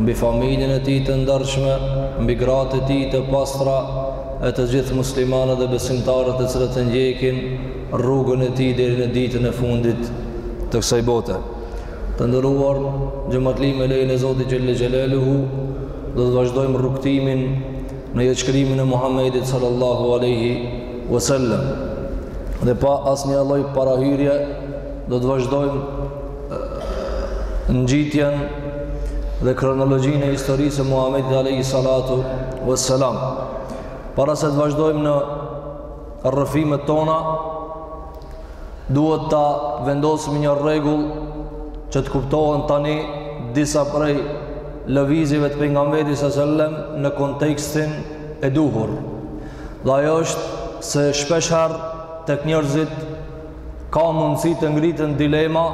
mbi familjen e tij të ndershme, mbi gratë e tij të pastra e të gjithë muslimanët dhe besimtarët të cilët e ndjekin rrugën e tij deri në ditën e fundit të kësaj bote. Të nderuar xhematli me lejen e Zotit xhelle xhelaluhu do të vazhdojmë rrugëtimin në jetëshkrimin e Muhammedit sallallahu aleyhi wasallam dhe pa asnjë lloj parahyrje Do të vazhdojmë ngjitjen dhe kronologjinë e historisë së Muhamedit alayhi salatu wassalam. Para se të vazhdojmë në rrëfimet tona, duhet ta vendosim një rregull që të kuptohen tani disa prej lëvizjeve të pejgamberit sa sellem në kontekstin e duhur. Dhe ajo është se shpesh herë tek njerëzit ka mundësi të ngritën dilema,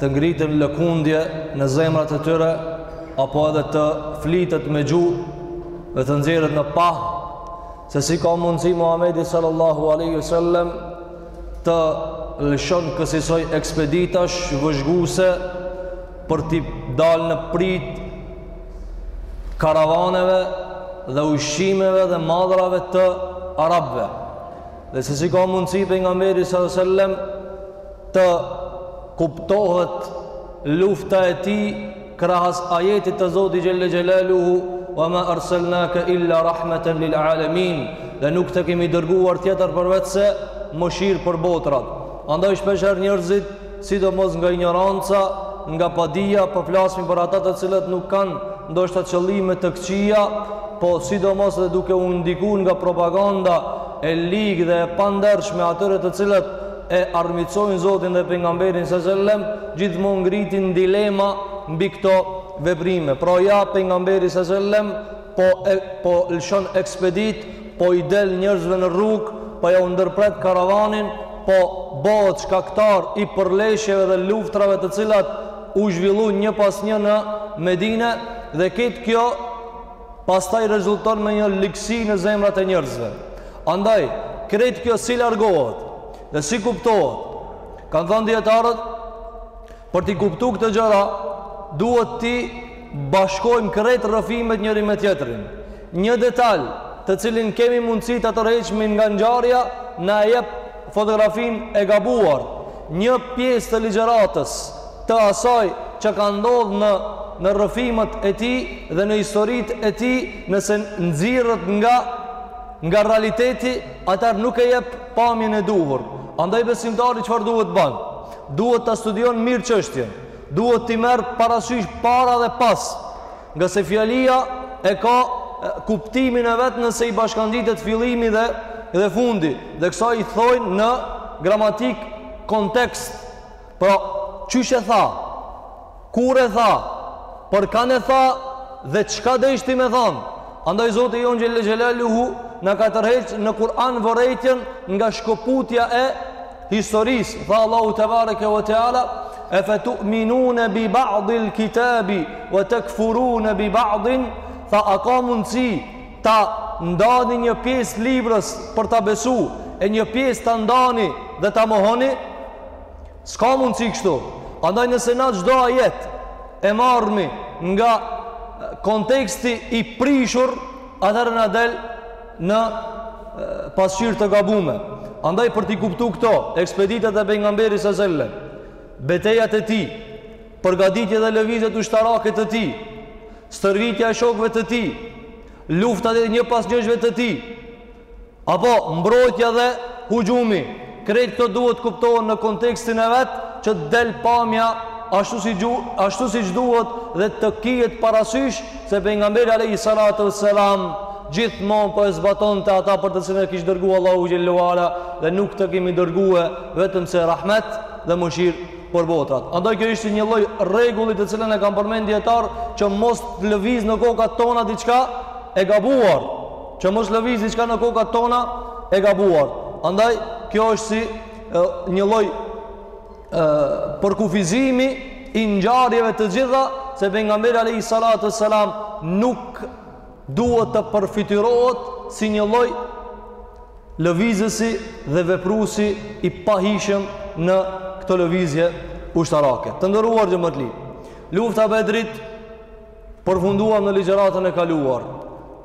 të ngritën lëkundje në zemrat e tyre, apo edhe të flitet me gjuhë dhe të nxjerret në pah, se si ka mundësi Muhamedi sallallahu aleyhi sallem të lëshon kësisoj ekspeditash vëzhguse për t'i dalë në pritë karavaneve dhe ushqimeve dhe mallrave të arabëve. Dhe se si ka mundësi pejgamberi sa sellem të kuptohet lufta e tij krahas ajetit të Zotit xhelle xhelaluhu wa ma arselnake illa rahmeten lil alemin dhe nuk të kemi dërguar tjetër përveçse mëshirë për botërat. Andaj shpesh herë njerëzit sidomos nga injoranca, nga padija, po flasmi për ata të cilët nuk kanë ndoshta qëllime të këqija, po sidomos dhe duke u ndiku nga propaganda e ligë dhe e pandershme atyre të cilët e armiqsojnë Zotin dhe pejgamberin sa sellem, gjithmonë ngritin dilema mbi këto veprime. Pra ja pejgamberi sa sellem po e po lëshon ekspeditë, po i del njerëzve në rrugë, po ja u ndërpret karavanin, po bëhet shkaktar i përleshjeve dhe luftrave të cilat u zhvillu një pas një në Medinë dhe krejt kjo pastaj rezulton me një ligësi në zemrat e njerëzve. Andaj, krejt kjo si largohet dhe si kuptohet, kanë thënë dijetarët, Për t'i kuptu këto gjëra, duhet t'i bashkojmë krejt rrëfimet njëri me tjetrin. Një detal, të cilin kemi mundësi ta tërheqmi nga ngjarja, na e jep fotografinë e gabuar, një pjesë të ligjëratës, të asaj që ka ndodhë në në rrëfimet e tij dhe në historitë e tij, nëse nxirret nga nga realiteti, atëherë nuk e jep pamjen e duhur. Andaj besimtari çfarë duhet të ban? Duhet ta studion mirë çështjen. Duhet t'i merr parasysh para dhe pas, nga se fjalia e ka kuptimin e vet nëse i bashkangjitet fillimi dhe dhe fundi, dhe kësaj i thojnë në gramatik kontekst. Pra, qysh e tha? Kur e tha, për kan e tha dhe çka deshti me than. Andaj Zoti jonë Xhelle Xhelaluhu na ka tërheq në Kur'an vërejtjen nga shkëputja e historisë. Tha Allahu te bareke ve teala, "E fe tu'minun bi ba'dil kitabi wa takfurun bi ba'din?" Tha, "A ka mundësi ta ndani një pjesë t'librës për ta besu e një pjesë ta ndani dhe ta mohoni?" S'ka mundësi kështu. Andaj nëse ne çdo ajet e marrmi nga konteksti i prishur, atëherë na del një pasqyrë e gabume. Andaj për t'i kuptu këto, ekspeditat e pejgamberit sa selam, betejat e tij, përgaditjet dhe lëvizjet ushtarake të tij, stërvitja e shokve të tij, luftat e njëpasnjëshme të tij, Apo mbrojtja dhe huxhumi, krejt këto duhet të kuptohen në kontekstin e vet që të del pamja ashtu siç du, ashtu siç duhet dhe të kihet parasysh se pejgamberi alejhi salatu vesselam gjithmonë po e zbatonte ata për të cilën e kish dërguar Allahu xhelle ve ala dhe nuk të kemi dërgue vetëm se rahmet dhe mëshirë për botrat. Andaj kjo ishte një lloj rregulli të cilën e kanë përmend dijetarët që mos të lëviz në kokat tona diçka e gabuar. Që mos lëviz diçka në kokat tona e gabuar. Andaj kjo është si e, një lloj përkufizimi i ngjarjeve të gjitha se pejgamberi alayhi salatu selam nuk duhet të përfytyrohet si një lloj lëvizësi dhe veprusi i pahishëm në këto lëvizje ushtarake. Të nderuar xhematli, lufta e Bedrit përfunduam në ligjëratën e kaluar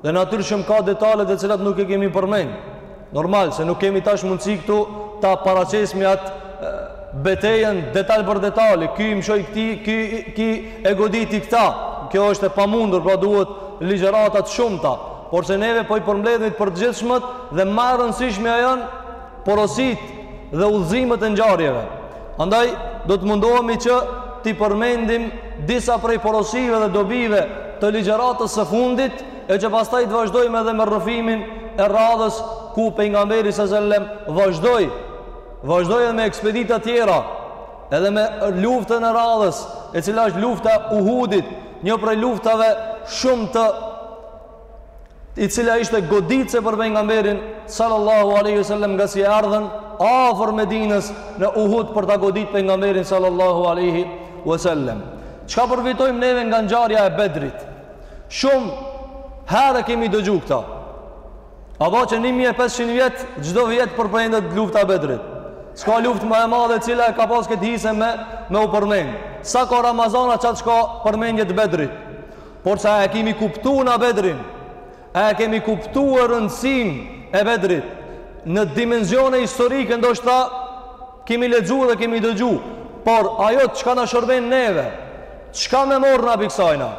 dhe natyrshëm ka detale të cilat nuk i kemi përmend. Normal se nuk kemi tash mundësi këtu ta paraqesim atë betejën detal për detal, ky i mshoi këti, ky ky e goditi këta. Kjo është e pamundur, pra duhet ligjërata të shumta. Por se neve po i përmbledhim të përgjithshmet dhe më e rëndësishmja janë porositë dhe udhëzimet e ngjarjeve. Andaj, do të mundohemi që t'i përmendim disa prej porosive dhe dobive të ligjëratës së fundit, e që pastaj të vazhdojmë edhe me rrëfimin e radhës ku pejgamberi sa selam vazhdoi vazhdoi edhe me ekspedita tjera edhe me luftën e radhës e cila është lufta e Uhudit një prej luftave shumë të i cila ishte goditëse për pengamberin sallallahu aleyhi sallam ngase erdhën afër Medinës në Uhud për ta godit pengamberin sallallahu aleyhi sallam çka përfitojmë neve nga ngjarja e bedrit shumë herë e kemi dëgju këta a po që 1500 vjetë çdo vjetë përmendet lufta e bedrit s'ka luftë ma e madhe e cila e ka pas këtë hise me, me u përmen sa ka Ramazana aq sa përmendet bedri Por sa e kemi kuptu na bedrin, a e kemi kuptu rëndësinë e bedrit, në dimenzione historike ndoshta kemi lexu dhe kemi dëgju, por ajo çka na shërben neve, çka me marrë na pi ksajna,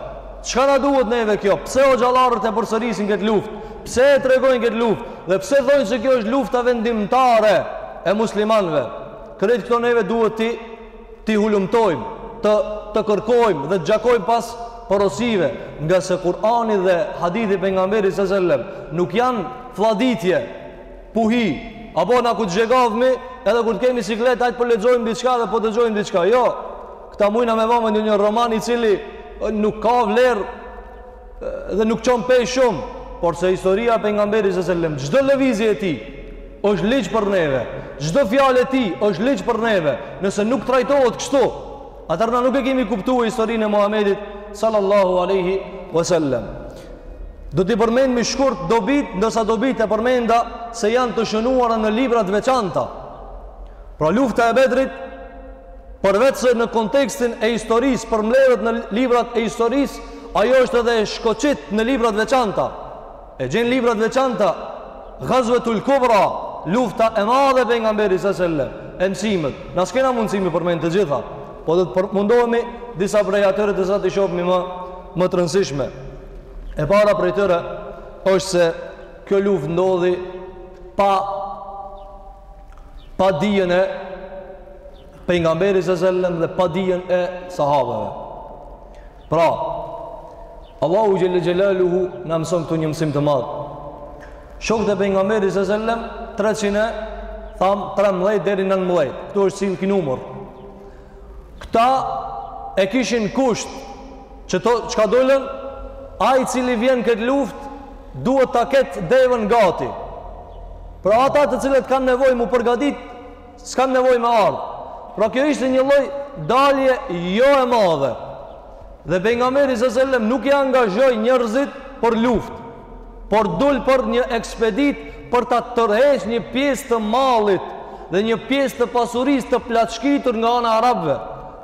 çka na duhet neve kjo, pse hoxhallarët e përsërisin këtë luftë, pse e tregojnë këtë luftë, dhe pse thojnë se kjo është lufta vendimtare e muslimanve, krejt këto neve duhet t'i t'i hulumtojmë, të, të kërkojmë dhe të gjakojmë pas porosive, ngase Kurani dhe hadithi i pejgamberit alejhi selam, nuk janë flladitje, puhi, apo na kur t'xhegavmi, edhe kur të kemi siklet, hajt po lexojmë diçka dhe po dëgjojmë diçka, jo, këta mujna me ba me një një roman i cili nuk ka vlerë, dhe nuk çon peshë shumë, porse historia e pejgamberit alejhi selam, çdo lëvizje e tij, është ligj për neve, çdo fjalë e tij, është ligj për neve, nëse nuk trajtohet kështu, atëherë na nuk e kemi kuptu historinë e Muhammedit, sallallahu aleyhi vësallem. Do t'i përmendmi shkurt dobitë, ndërsa dobitë e përmenda se janë të shënuara në libra t'veçanta. Pra lufta e bedrit, Përveçse në kontekstin e historisë përmbledhet në librat e historisë, ajo është edhe e shkoqit në libra të veçanta. E gjen në libra të veçanta Ghazwatul Kubra, lufta e madhe e pejgamberit sallallahu alajhi wasallam, e mësimet. Na s'kena mundësi m'i përmend të gjitha, po do të për, mundohemi disa prej atyre disa t'i shohmi më, më të rëndësishme. E para prej tyre është se kjo luftë ndodhi pa pa dijën e pejgamberit sallallahu alaihi wasallam dhe pa dijen e sahabeve. Pra, Allahu xhelle xhelaluhu na mëson këtu një mësim të madh. Shokët e pejgamberit sallallahu alaihi wasallam 300 tham 13 deri 19. Këtu është sjell ky numër. Këta e kishin kusht që ato çka dolën ai i cili vjen në këtë luftë duhet ta ketë devën gati. Pra ata të cilët kanë nevojë m'u përgatit S'kanë nevojë me ardhë. Pra kjo ishte një lloj dalje jo e madhe. Dhe pejgamberi sallallahu alajhi wasallam nuk i angazhoi njerëzit për luftë, por dul për një ekspeditë për ta tërheqë një pjesë të mallit dhe një pjesë të pasurisë të plaçkitur nga ana e arabëve.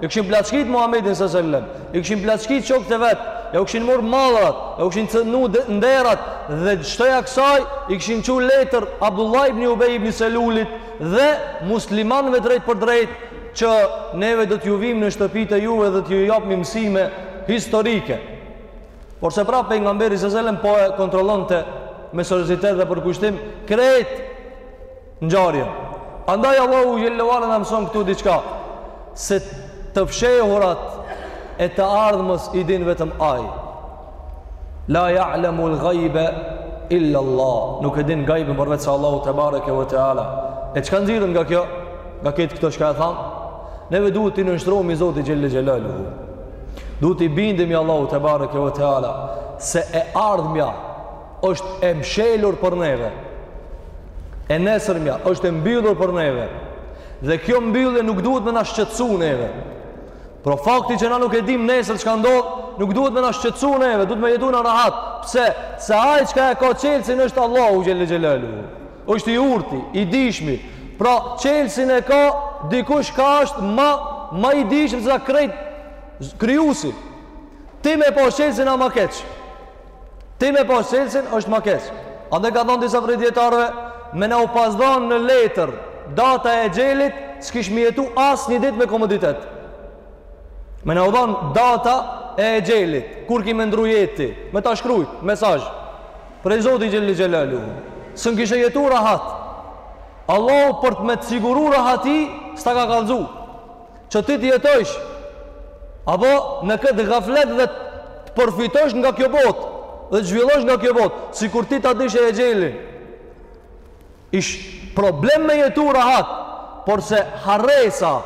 E kishin plaçkit Muhamedin sallallahu alajhi wasallam, e kishin plaçkit shokët e vet, ia kishin marrë mallrat, ia kishin cenu nderat dhe shtoja kësaj i kishin çu letër Abdullah ibn Ubay ibn Selulit dhe muslimanëve drejtpërdrejt që neve do t'ju vijmë në shtëpitë e juve dhe t'ju japmi mësime historike. Por se pra pejgamberi alejhi selam po e kontrollonte me seriozitet dhe përkushtim krejt ngjarjen. Andaj Allahu xhel-le ve ala na mëson këtu diçka se të fshehurat e të ardhmës i din vetëm ai. La ja'lemu l'gajbe illa Allah. Nuk e din gajbin përveç se Allahu tebareke ve teala. E çka nxirrim nga kjo? Nga këtë këto çka e thamë? Neve duhet t'i nënshtrohmi Zotit xhel-le xhelaluhu. Duhet t'i bindemi Allahut tebareke ve teala. Se e ardhmja është e mshelur për neve. E nesërmja është e mbyllur për neve. Dhe kjo mbyllje nuk duhet me na shqetsu neve. Pra fakti që na nuk e dim nesër çka ndodh, nuk duhet me na shqetësu neve, duhet me jetu në rahat. Pse? Se ai çka e ka çelësin është Allahu xhel-le xhelaluhu. është i urti, i dijshmi. Pra çelësin e ka dikush çka është ma, ma i dijshmi se sa krejt krijesat. Ti me pas çelësin â ma keq. Ti me pas çelsin është ma keq. Andaj ka thonë disa prej dijetarëve, me na u pas dhon në letër data e exhelit, s'kishmi jetu as një ditë me komoditet. Me na u dhon data e exhelit, kur ki me ndru jetë, me ta shkrujt mesazh prej Zotit xhel-le xhelaluhu, s'kishe jetu rahat, Allahu për me të siguru rahati, s'ta ka kallzu. që ti të jetojsh apo në këtë gaflet dhe të përfitosh nga kjo botë dhe të zhvillosh nga kjo botë, sikur ti ta dishe exhelin. Ish problem me jetu rahat, por se harresa,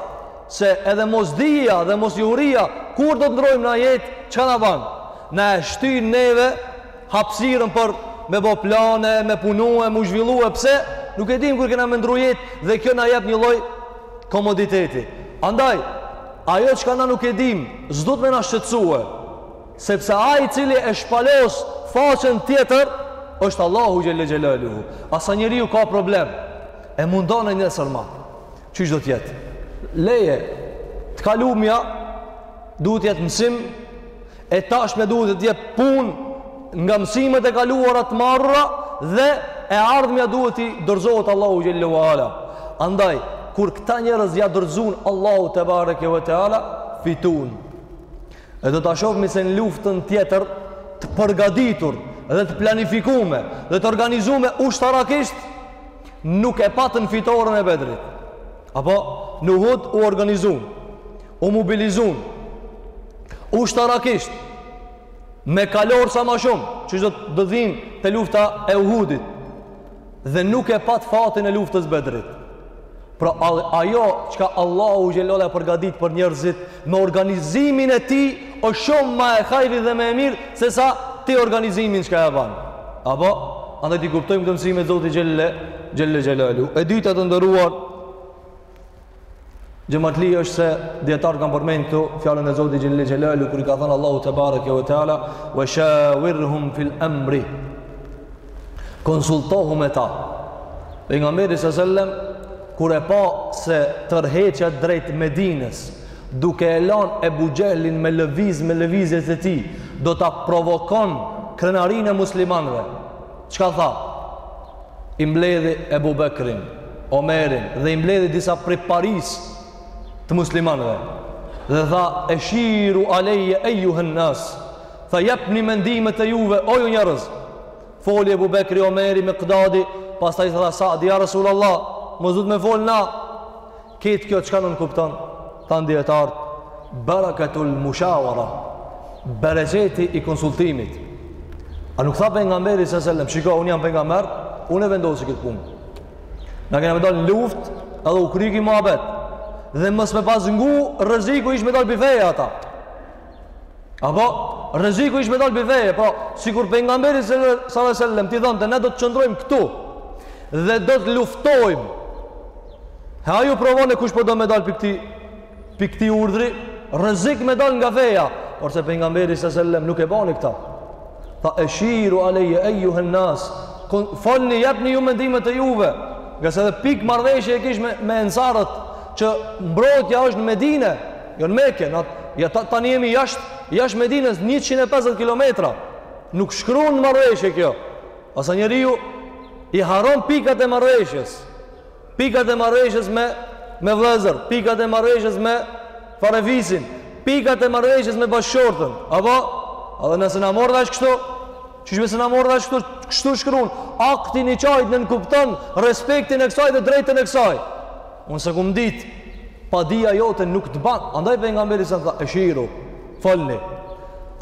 se edhe mosdija dhe mosnjohuria, kur do të ndrojmë na jetë, çka na ban? Na e shty neve hapsirën për me bo plane, me punue, mu zhvillue, pse? Nuk e dim kur kena me ndru jetë dhe kjo na jep një lloj komoditeti. Andaj, ajo çka na nuk e dim, s'duhet me na shqetsue, sepse ai i cili e shpalos faqen tjetër, është Allahu xhel-le xhelaluhu. E sa njeriu ka problem, e mundon e nesërmja. qysh do të jetë. Leje, e kalumja duhet të jetë mësim, e tashme duhet të jetë punë nga mësimet e kaluara të marrura dhe e ardhmja duhet t'i dorëzohet Allahut Xhelle ve Ala. Andaj, kur këta njerëz ja dorëzun Allahut tebareke ve teala, fitun. E do ta shofëmi se në luftën tjetër të përgaditur dhe të planifikume dhe të organizume ushtarakisht, nuk e patën fitoren e Bedrit. Apo, në Uhud u organizun, u mobilizun, ushtarakisht, me kalorë sa ma shumë, qysh do të vim te lufta e Uhudit, dhe nuk e pat fatin e luftës Bedrit. Pra ajo çka Allahu xhelle ve ala e përgatit për njerëzit me organizimin e tij është shumë ma e hajrit dhe më e mirë sesa ti organizimin çka e bën. Apo andaj ta kuptojmë këtë mësim të Zotit xhelle xhelaluhu. E dyta të nderuar xhematli është se dijetarët kanë përmend këtu fjalën e Zotit xhelle xhelaluhu kur i ka thënë Allahu tebareke ve teala ve shavirhum fil emri konsultohu me ta. Pejgamberi alejhi selam, kur e pa se tërheqja drejt Medinës, duke e lan Ebu Xhehlin me lëviz, me lëvizjet e tij, do ta provokon krenarinë e muslimanëve. Çka tha? I mbledhi Ebu Bekrin, Omerin, dhe i mbledhi disa pi parisë të muslimanëve. Dhe tha, eshiru alejje ejjuhen-nas, Tha, Jepni mendimet e juve, o ju njerëz! Foli Ebu Bekri, Omeri, Mikdadi, pastaj tha Sa'di, Ja Resulallah, mos duhet me folë na! Këtë kjo çka nënkupton? Thanë dijetarët, Baraketul Mushawara, bereqeti i konsultimit. A nuk tha Pejgamberi alejhi selam, shiko, unë jam pejgamber, unë e vendosi këtë punë. Na kena me dalë në luft, edhe u kry ky muhabet. Dhe mos me pas ngu, rreziku ish me dalë pi feje ata. Apo rreziku ish me dal pi feje, pra sikur pejgamberi sallallahu alajhi wasallam t'i thonte ne do të qëndrojmë këtu dhe do të luftojmë. He, a e provon kush po do me dal pi këtij, pi këtij urdhri, rrezik me dal nga feja, porse pejgamberi sallallahu alajhi wasallam nuk e bani këtë. Tha eshiru alejje ejjuhen-nas, folni jepni ju mendimet e juve, ngase edhe pikë marrëveshje e kish me, me ensarët, që mbrojtja është në Medine, Jo në Mekë, në ja ta, tani jemi jashtë jashtë Medinës 150 kilometra. Nuk shkruan në marrëveshje kjo. Pastaj njeriu i harron pikat e marrëveshjes. Pikat e marrëveshjes me me vëllezër, pikat e marrëveshjes me farefisin, pikat e marrëveshjes me bashkëshortën. Apo, edhe nëse na morr dash kështu, qysh me se na morr dash kështu, kështu shkruan. Akti i çajit nënkupton respektin e kësaj dhe drejtën e kësaj. Unë s'e kum ditë, padija jote nuk të ban. Andaj pejgamberi selem na tha, eshiru, folni.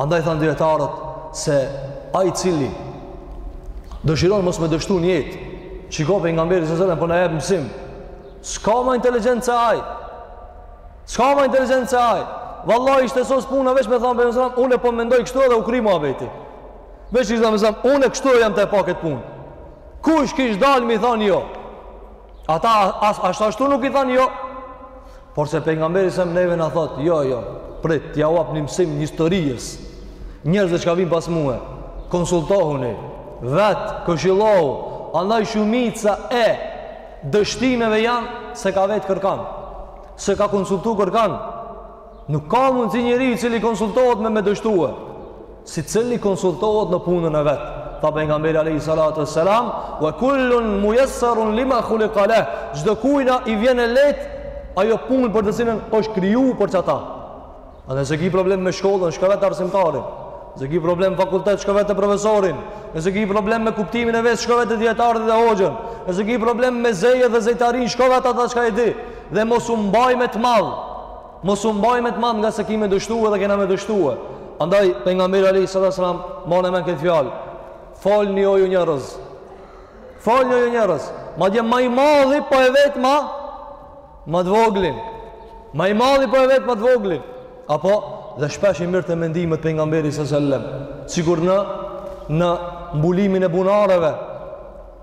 Andaj thanë dijetarët se ai i cili dëshiron mos me dështu n'jetë, që i ka pejgamberi selem po na jep mësim, s'ka ma inteligjent se ai, s'ka ma inteligjent se ai, Valla ishte sos puna veç me thanë pejgamberi selem, une po mendoj kështu edhe u kry muhabeti. Veç ishte me thanë, une kështu jam tu e pa ket punë. Kush kish dalë m'i thanë jo? Ata as, as, ashtu nuk i thanë jo. Porse pejgamberi selem neve na thotë, jo, jo, prit, t'jau jap një mësim një historisë, njerëzve që ka vijnë pas mue, konsultohuni, vet, këshillohu, andaj shumica e dështimeve janë s'e ka vet kërkan, s'e ka konsultu kërkan, Nuk ka mundësi njeri i cili konsultohet me me dështue. Secili konsultohet në punën e vet. Tha pejgamberi alejhi salatu ve selam, wa kullun mujesserun lima khulika leh, çdokujna i vjen e lehtë, ajo punë për të cilën është kriju për qata. E nëse ki problem me shkollën, shko vete arsimtarin. Nëse ki problem fakultet, shko vete profesorin. Nëse ki problem me kuptimin e fesë, shko veti dijetarët dhe hoxhën. Nëse ki problem me zeje dhe zejtarinë, shko vet ata çka e di. Dhe mos u mbaj me të madh, Mos u mbaj me të madh ngase ki me dështue dhe kena me dështue. Andaj pejgamberi alayhi salatu wasalam mbane n'men këtë fjalë. Folni o ju njerëz. Folni o ju njerëz. Madje ma i madhi po e vet ma ma të voglin. Ma i madhi po e vet ma të voglin. Apo dhe shpesh i mirrte mendimet pejgamberi sallallahu alajhi wasallam. Sikur në në mbulimin e bunareve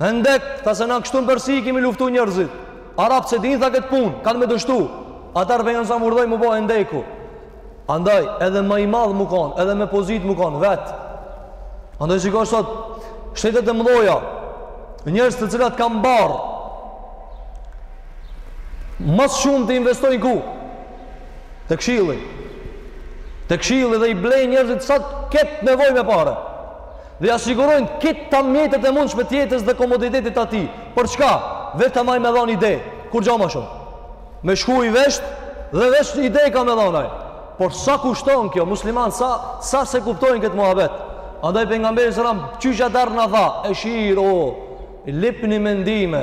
Hendek, tha se na kështu në Persi i kemi luftu njerzit. Arabt s'e dinë, tha këtë punë, kanë me dështu. Atëherë pejgamberi selem urdhnoi m'u bo hendeku. Andaj, edhe ma i madh m'u kon, edhe me pozitë m'u kon, vet. Andaj, shiko sot, shtetet e mdhoja, njerëz të cilët kanë pare, ma s'shumti investojnë ku? Te kshilli. Te kshilli dhe i blejnë njerzit sa të ketë nevojë me pare. Dhe ia sigurojnë krejt mjetet e mundshme të jetës dhe komoditetit të atij. Për çka? Vetëm ai me dhon ide. Kurgja ma shumë. Me shku i vesht dhe veç ide ka me dhon ai. Por sa kushton kjo muslimanët sot s'e kuptojnë këtë muhabet. Andaj pejgamberi sallallahu alajhi wasallam qysh atëherë na tha, eshiru, lypni mendime.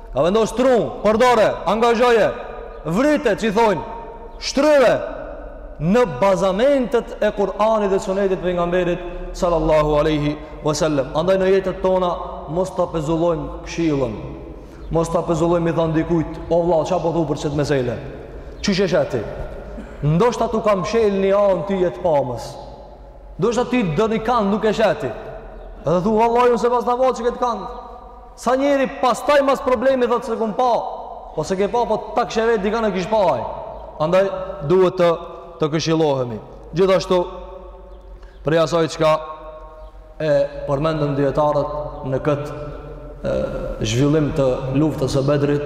Ka vendos trunin, përdore, angazhoje, vrite që i thonë, shtrydhe në bazamentet e Kur'anit dhe sunetit pejgamberit sallallahu aleyhi vësallem. Andaj në jetët tona, mos ta pezullojmë këshillën, mos ta pezullojmë m'i thanë dikujt, o vlla, ça po thu për qet mesele? Qysh e sheh ti? Ndoshta t'u ka mshelë një anë ty jetë pamës. Ndoshta ti do një kand nuk e sheh ti. Edhe thu, valla unë s'e pasna pa qëkët kand. Sa njeri pastaj mas problemi thot se kum pa, po se ke pa po ta kishe vet dikan e kish pa ai. Andaj duhet të të këshillohemi. Gjithashtu prej asaj çka e përmendën dietarët në kët zhvillim të luftës së Bedrit,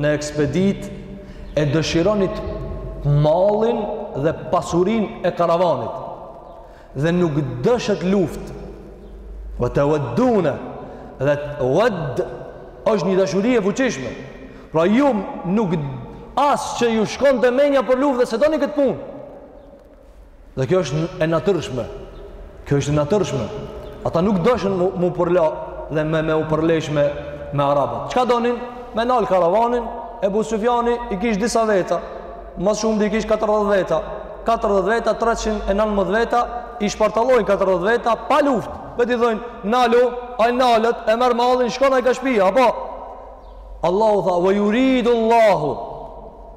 në ekspeditë e dëshironit mallin dhe pasurin e karavanit dhe nuk deshët luft ve teveddune dhe tevedd është një dashuri e fuqishme pra ju nuk as që ju shkonte menja për luft dhe s'e donit këtë pun Dhe kjo është e natyrshme. Kjo është e natyrshme. Ata nuk deshën mu, mu përla dhe me, me u përlesh me, me Arabët. Çka donin? Me nal karavanin, Ebu Sufjani i kish disa veta. Ma shumë i kish 40 veta. 40 veta, 319 veta, i shpartallojnë 40 veta, pa luft. Dhe t'i thojnë, nalu, aj nalet, e merr mallin, shkon aj ka shpia, apo? Allahu tha, ve juridu Allahu,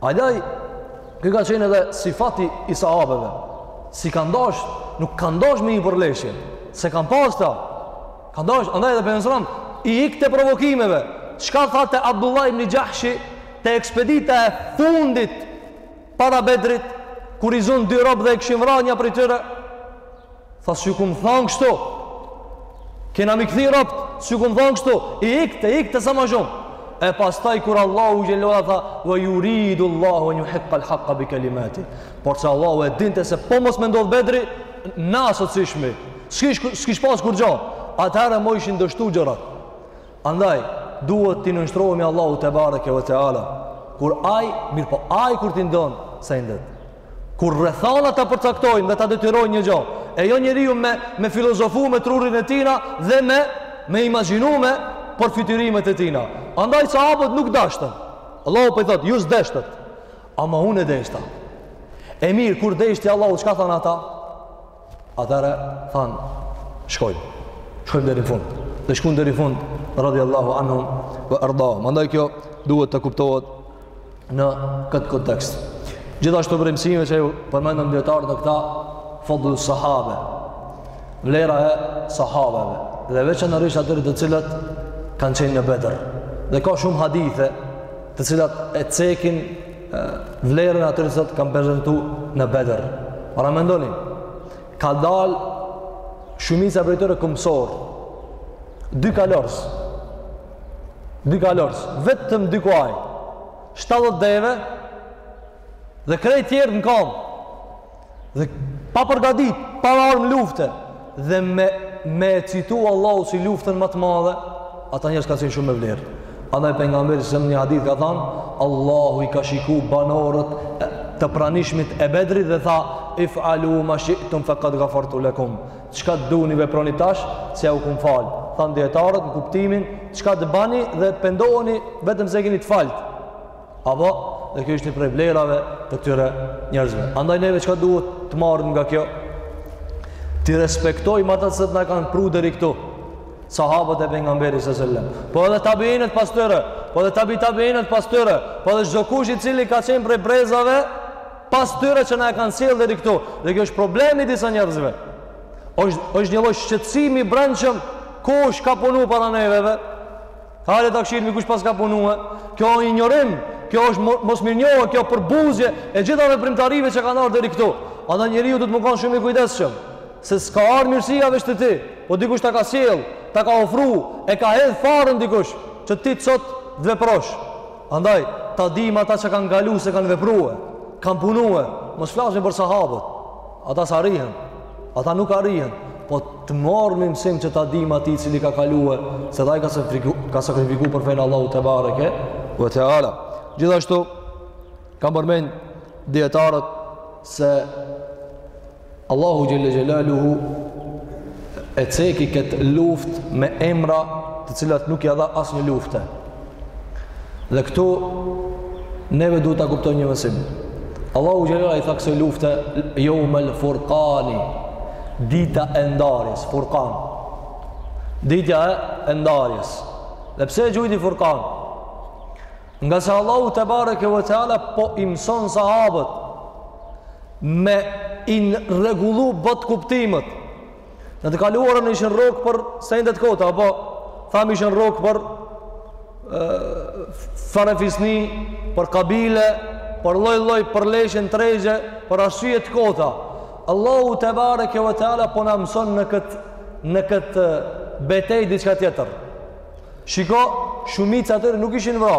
Andaj, kjo ka qenë edhe sifati i sahabeve. Si ka ndodh, nuk ka ndodh me një përleshje. S'e kanë dashta. Ka ndodh, andaj edhe Pejgamberi a.s., i ikte provokimeve. Çka tha te Abdullah ibn Xhahshi, te ekspedita e fundit para Bedrit, kur i zunë dy robë dhe e kishin vra një prej tyre, Tha s'ju kum thanë kështu. Kena m'i kthy robt, s'ju kum thanë kështu. I ikte, i ikte sa ma shumë. E pastaj kur Allahu xhelleshanuhu tha, ve juridu Allahu en juhikka el hakka bi kelimatihi. Por se Allahu e dinte se po mos me ndodhë Bedri, na sot s'ishmi. S'kish pas kurgjo. Atëherë mo ishin dështu gjërat. Andaj, duhet t'i nënshtrohemi Allahut tebareke ve teala. Kur aj, mirëpo aj kur t'i ndonë, se i ndetë. Kur rrethanat ta përcaktojnë dhe ta detyrojnë një gjë, e jo njeriu me me filozofu me trurin e tina dhe me me imagjinu me përfytyrimet e tina. Andaj sahabët nuk dashtën. Allahu po i thotë, ju s'deshtët. Ama unë e deshta. E mirë, kur deshti Allahu, çka thanë ata? Atëherë than, shkojmë. Shkojmë deri në fund. Dhe shkuan deri në fund radhiyallahu anhum wa ardahum. Andaj kjo duhet të kuptohet në këtë kontekst. Gjithashtu prej mësimeve që i përmendën dijetarët në këtë fadlu sahabe. Vlera e sahabeve. Dhe veçanërisht atyre të cilët kanë qenë në Bedër. Dhe ka shumë hadithe të cilat e cekin vlerën atyre të cilët kanë prezentu në Bedër. Pra mendoni, ka dal shumica prej tyre këmësor, dy kalors, dy kalors, vetëm dy kuaj, 70 deve, dhe krejt tjerë në kamë, Dhe pa përgatit, pa armë lufte, dhe me, me e citu Allahu si luftën më të madhe, ata njerëz kanë qenë shumë me vlerë. Andaj pejgamberi s.a.s. në një hadith ka thanë, Allahu i ka shiku banorët të pranishmit e bedrit dhe tha, if'alu ma shi'tum fekad gafertu lekum. Çka të doni veproni tash, se jau kam falë. Thanë dijetarët në kuptimin, çka të bani dhe pendoheni vetëm se e keni të falët. Apo, dhe kjo ishte prej vlerave të këtyre njerëzve. Andaj neve çka duhet të marrim nga kjo? T'i respektojmë ata që na e kanë pru deri këtu. Sahabët e pejgamberit sallallahu alajhi wasallam. Po edhe tabiinët pas tyre, po edhe tabi tabiinët pas tyre, po edhe çdo kush i cili ka qenë prej brezave pas tyre që na e kanë sjellë deri këtu. Dhe kjo është problemi i disa njerëzve. Është është një lloj shqetësimi i brendshëm kush ka punu para neveve? Hajde ta kshyrmi kush pas ka punue. Kjo është injorim, kjo është mosmirënjohje, kjo përbuzje, e gjitha veprimtarive që kanë ardh deri këtu. Andaj njeriu duhet me kanë shumë i kujdesshëm. Se s'ka ardh mirësia veç te ti, po dikush ta ka sjellë, ta ka ofru, e ka hedhë farën dikush, që ti sot të veprosh. Andaj, ta dim ata që kanë kalu se kanë veprue, kanë punue, mos flasmi për sahabët, ata s'arrihen, Ata nuk arrihen, po të marrmi mësim që ta dimë atij i cili ka kaluë, se ai ka, sakrifiku, ka sakrifiku për fenë e Allahut tebareke ve teala. Gjithashtu, kanë përmend dijetarët se Allahu xhelle xhelaluhu e ceki këtë luftë me emra të cilat nuk ia dha asnjë lufte. Dhe këtu neve duhet ta kuptojmë një mësim. Allahu xhelle xhelaluhu i tha kësaj lufte Yawmal Furqani, dita e ndarjes, Furqan. Dita e ndarjes. Dhe pse e quajti Furqan? Ngase Allahu tebareke ve teala po i mëson sahabët me i rregullu botëkuptimet. Në të kaluarën ishin rrokë për sende të kota, apo thamë ishin rrokë për farefisni, për kabile, për lloj-lloj, për leshen tregje, për arsye të kota. Allahu tebareke ve teala po na mëson në këtë në këtë betejë diçka tjetër. Shiko, shumica e tyre nuk ishin vra.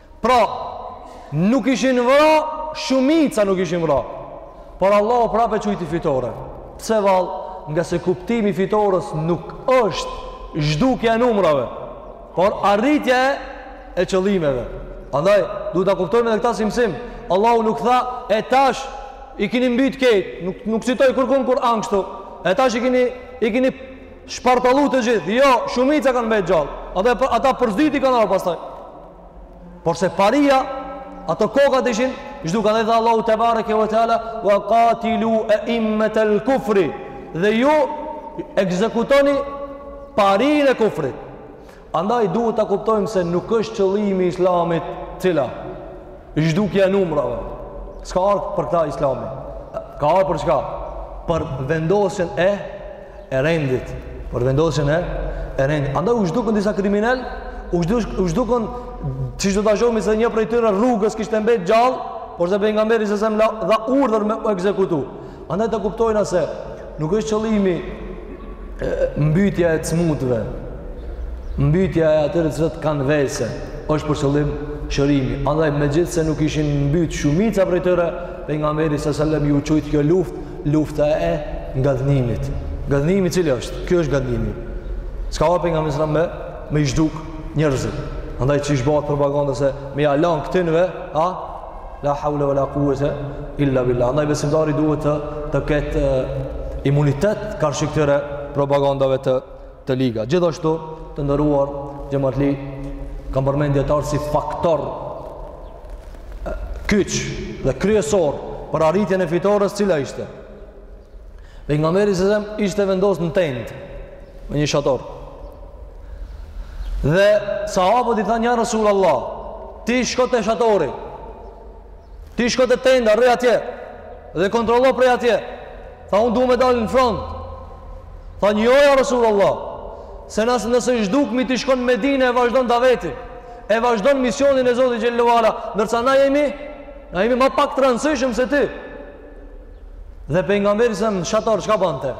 Pra, nuk ishin vra, shumica nuk ishin vra. Por Allahu prapë e qujti fitore. Pse vallë, ngase kuptimi i fitores nuk është zhdukja e numrave, por arritja e, e qëllimeve. Andaj, duhet të kuptojme dhe këta si mësim. Allahu nuk tha, e tash, i kini mbyt krejt, nuk, nuk citoj kurkun Kur'ani kështu, e tash i kini, i kini shpartallu të gjithë, jo, shumica kanë mbet gjallë, ata, ata pozitiv kanë ardh pastaj. Porse paria, ato kokat ishin zhduk, andaj tha Allahu tebareke ve teala, ve katilu eimmetel kufri, dhe ju ekzekutoni parinë e kufrit. Andaj duhet ta kuptojmë se nuk është qëllimi i islamit cila, zhdukja e numrave, s'ka ardh për këta islami, ka ardh për çka? Për vendosjen e e rendit, për vendosjen e e rendit. Andaj u zhdukën disa kriminelë, u zhdukën, u zhdukën siç do ta shohim se një prej tyre rrugës kishte mbet gjallë, porse pejgamberi a.s. dha urdhër me u ekzekutu. Andaj ta kuptojmë se nuk është qëllimi mbytja e të smutëve, mbytja e atyre të cilët kanë vese, është për qëllim shërimi. Andaj megjithëse nuk ishin mbytë shumica prej tyre, pejgamberi a.s., iu qujt kjo luftë, Lufta e ngadhnimit. Ngadhnimi cili është? Ky është ngadhnimi. S'ka ardh nga mësra me, me i zhduk njerëzit. Andaj qysh bahet propaganda se me i alan këtinve, a? La haule ve la kuvvete, illa billah. Andaj besimtari duhet të, të ketë imunitet karshi këtyre propagandave të të liga. Gjithashtu, të nderuar xhematli, kanë përmend dijetarët si faktor kyç dhe kryesor për arritjen e fitores cila ishte. Pejgamberi a.s. ishte vendos në tendë, me një shator. Dhe sahabët i thanë ja Resulallah, ti shko te shatori, ti shko te tenda, rri atje, dhe kontrollo prej atje. Tha unë du me dalë në front. Thanë jo ja Rasul Allah. Se nëse, nëse zhdukmi, ti shkon n'Medine e vazhdon davetin. E vazhdon misionin e Zotit xhel-le ve ala. Ndërsa na jemi, na jemi ma pak të rëndësishëm se ti. Dhe pejgamberi a.s. në shator çka bante?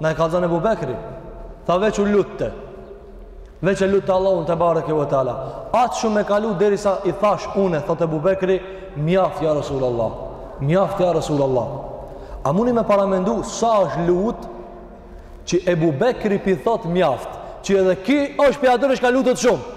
Na e kallzon Ebu Bekri. Tha veç u lutte. veç e lutë Allahun të barek e vëtala aq shumë e ka lut derisa i thash unë thotë Ebu Bekri mjaft ja Rasul Allah mjaft ja Rasul Allah a muni me paramendu sa është lut që Ebu Bekri p'i thotë mjaft që edhe ky është prej atyre është ka lutët shumë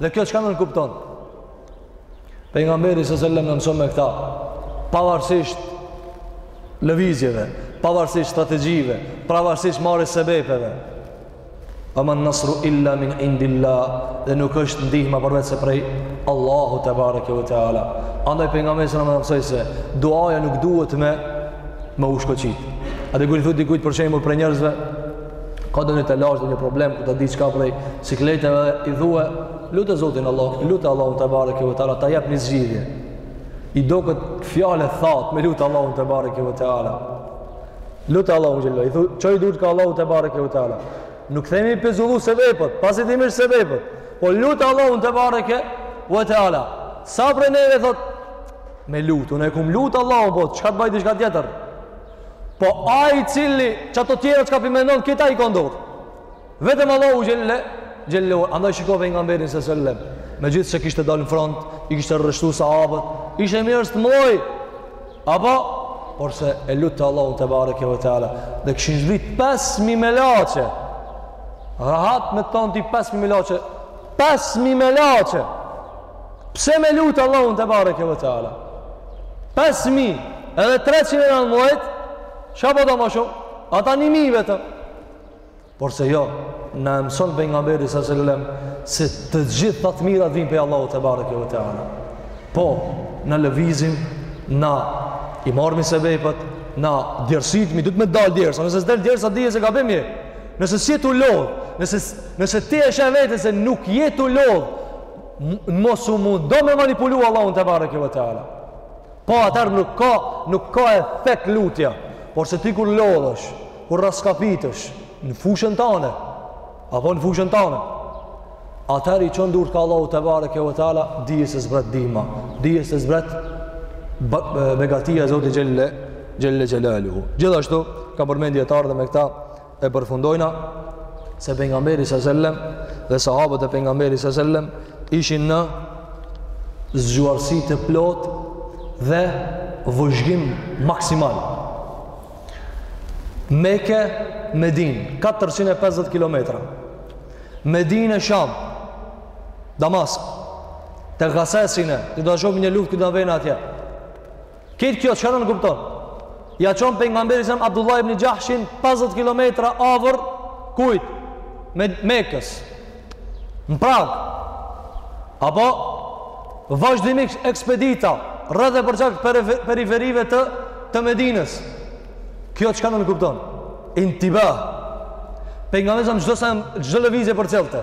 Dhe kjo çka nënkupton? Pejgamberi sallallahu alajhi wasallam na mëson me këta, pavarësisht lëvizjeve, pavarësisht strategjive, pavarësisht marrjes së sebepeve. Ve man nasru illa min indillah, dhe nuk është ndihma përveç se prej Allahut tebareke ve teala. Andaj pejgamberi sallallahu alajhi wasallam na mësoi se duaja nuk duhet me me u shkoçit. Edhe kur i thu dikujt për shembull prej njerëzve, ka ndonjë telashe ndonjë problem ku ta di çka prej sikleteve dhe i thu lute Zotin Allah lute Allahun tebareke ve teala ta jep një zgjidhje i duket fjalë e thatë me lut Allahun tebareke ve teala lute Allahun xhelle i thu çoji durt ka Allahu tebareke ve teala nuk themi i pezullo sebepet pasi t'i merr sebepet po lute Allahun tebareke ve teala sa prej neve thotë me lut unë e kam lut Allahun po çka të baj diçka tjetër Po ai i cili qato tjera çka pi mendon këta i ka në dorë. Vetëm Allahu xhelle xhelle andaj shikoje pejgamberin se selam. Megjithëse kishte dalë në front, i kishte rreshtu sahabët, ishte njerëz të mëdhenj. Apo por se e lutte Allahun tebareke ve teala dhe kishin zbrit 5000 melaçe. Rahat me të thonë ti 5000 melaçe. 5000 melaçe. Pse me lut Allahun tebareke ve teala? 5.000 edhe 319, çka po do ma shumë? Ata një mijë vetë. Por se jo, na e mëson pejgamberi se selam, se të gjitha të mirat vijnë prej Allahut tebareke ve teala. Po, na lëvizim, na i marrim sebepet, na djersitmi, duhet me dalë djersa, nëse s'del djersa, dije se gabim je. Nëse s'je tu lodhë, nëse, nëse ti e sheh veten se nuk je tu lodhë, mos u mundo me manipulu Allahun tebareke ve teala. Po atër nuk ka, nuk ka efekt lutja, por se ti kur lodhesh, kur rraskapitesh, në fushën tane, apo në fushën tane, atër i çon durt ka Allahu tebareke ve teala, dije se zbret ndihma, dije se zbret begatia e Zotit xhelle, xhelle xhelaluhu. Gjithashtu, ka përmend dijetarët dhe me këta, e përfundojna se pejgamberi sa selam dhe sahabët e pejgamberit sa selam ishin në zgjuarsi të plotë dhe vëzhgim maksimal. Mekë, Medinë, 450 kilometra. Medinë e Sham, Damask, te Gasasine, ti do të shohim një luftë që do vjen atje. Këtë kjo çka nënkupton? Ja çon pejgamberi sa Abdullah ibn Xhahshin 50 kilometra afër kujt? Me Mekës. Në prag. Apo vazhdimisht ekspedita rreth e përqark periferive të të Medinës. Kjo çka nënkupton? Intibah. Pejgamberi sa çdo sa çdo lëvizje përcillte.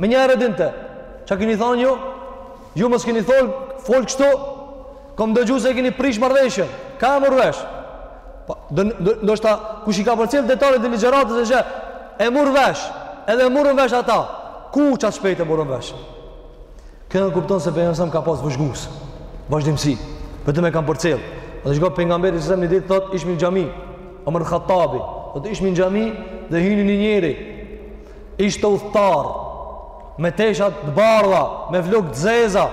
Me një herë dinte, çka kini thonë ju, ju mos kini thonë, fol kështu, kom dëgju se kini prish marrëveshjen, ka e mur vesh, po, ndoshta, kush i ka përcjell detalet e ligjëratës e që, e mur vesh, edhe murën vesh ata, ku kaq shpejt e murën vesh, kjo nënkupton se Pejgamberi alejhi selam ka pas vëzhgus, vazhdimësi, vetëm e kam përcjell, dhe që ka Pejgamberi, se se një ditë thot, ishmi në xhami, Omer Hattabi, thot, ishmi në xhami, dhe hyni një njeri, Ishte udhëtar, me tesha të bardha, me flokë të zeza,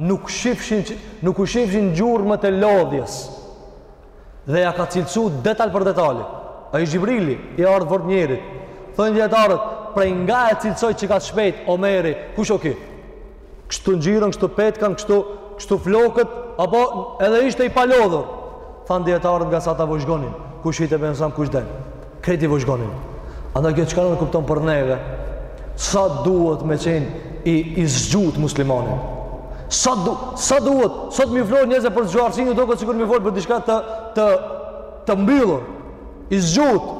nuk, shifshin, nuk u shifshin gjurmët e lodhjes, dhe ia ka cilësu detal për detali. Ai Xhibrili, i ardhë n'formë t'njerit, thonë djetarët, prej nga e cilësoj që kaq shpejt, Omeri, kush o ky? kështu ngjyrën, kështu petkan, kështu, kështu flokët, apo edhe ishte i palodhur. Thanë djetarët ngase ata vëzhgonin, kush hin te Pejgamberi alejhi selam, kush del. Krejt i vëzhgonin. Andaj kjo çka nënkupton për neve, sa duhet me qenë i, i zgjut muslimani. Sa, du, sa duhet, sot me ju fol njerëzve për zgjuarsinë, ju doket sikur me ju fol për diçka të, të, të mbyllur, i zgjut.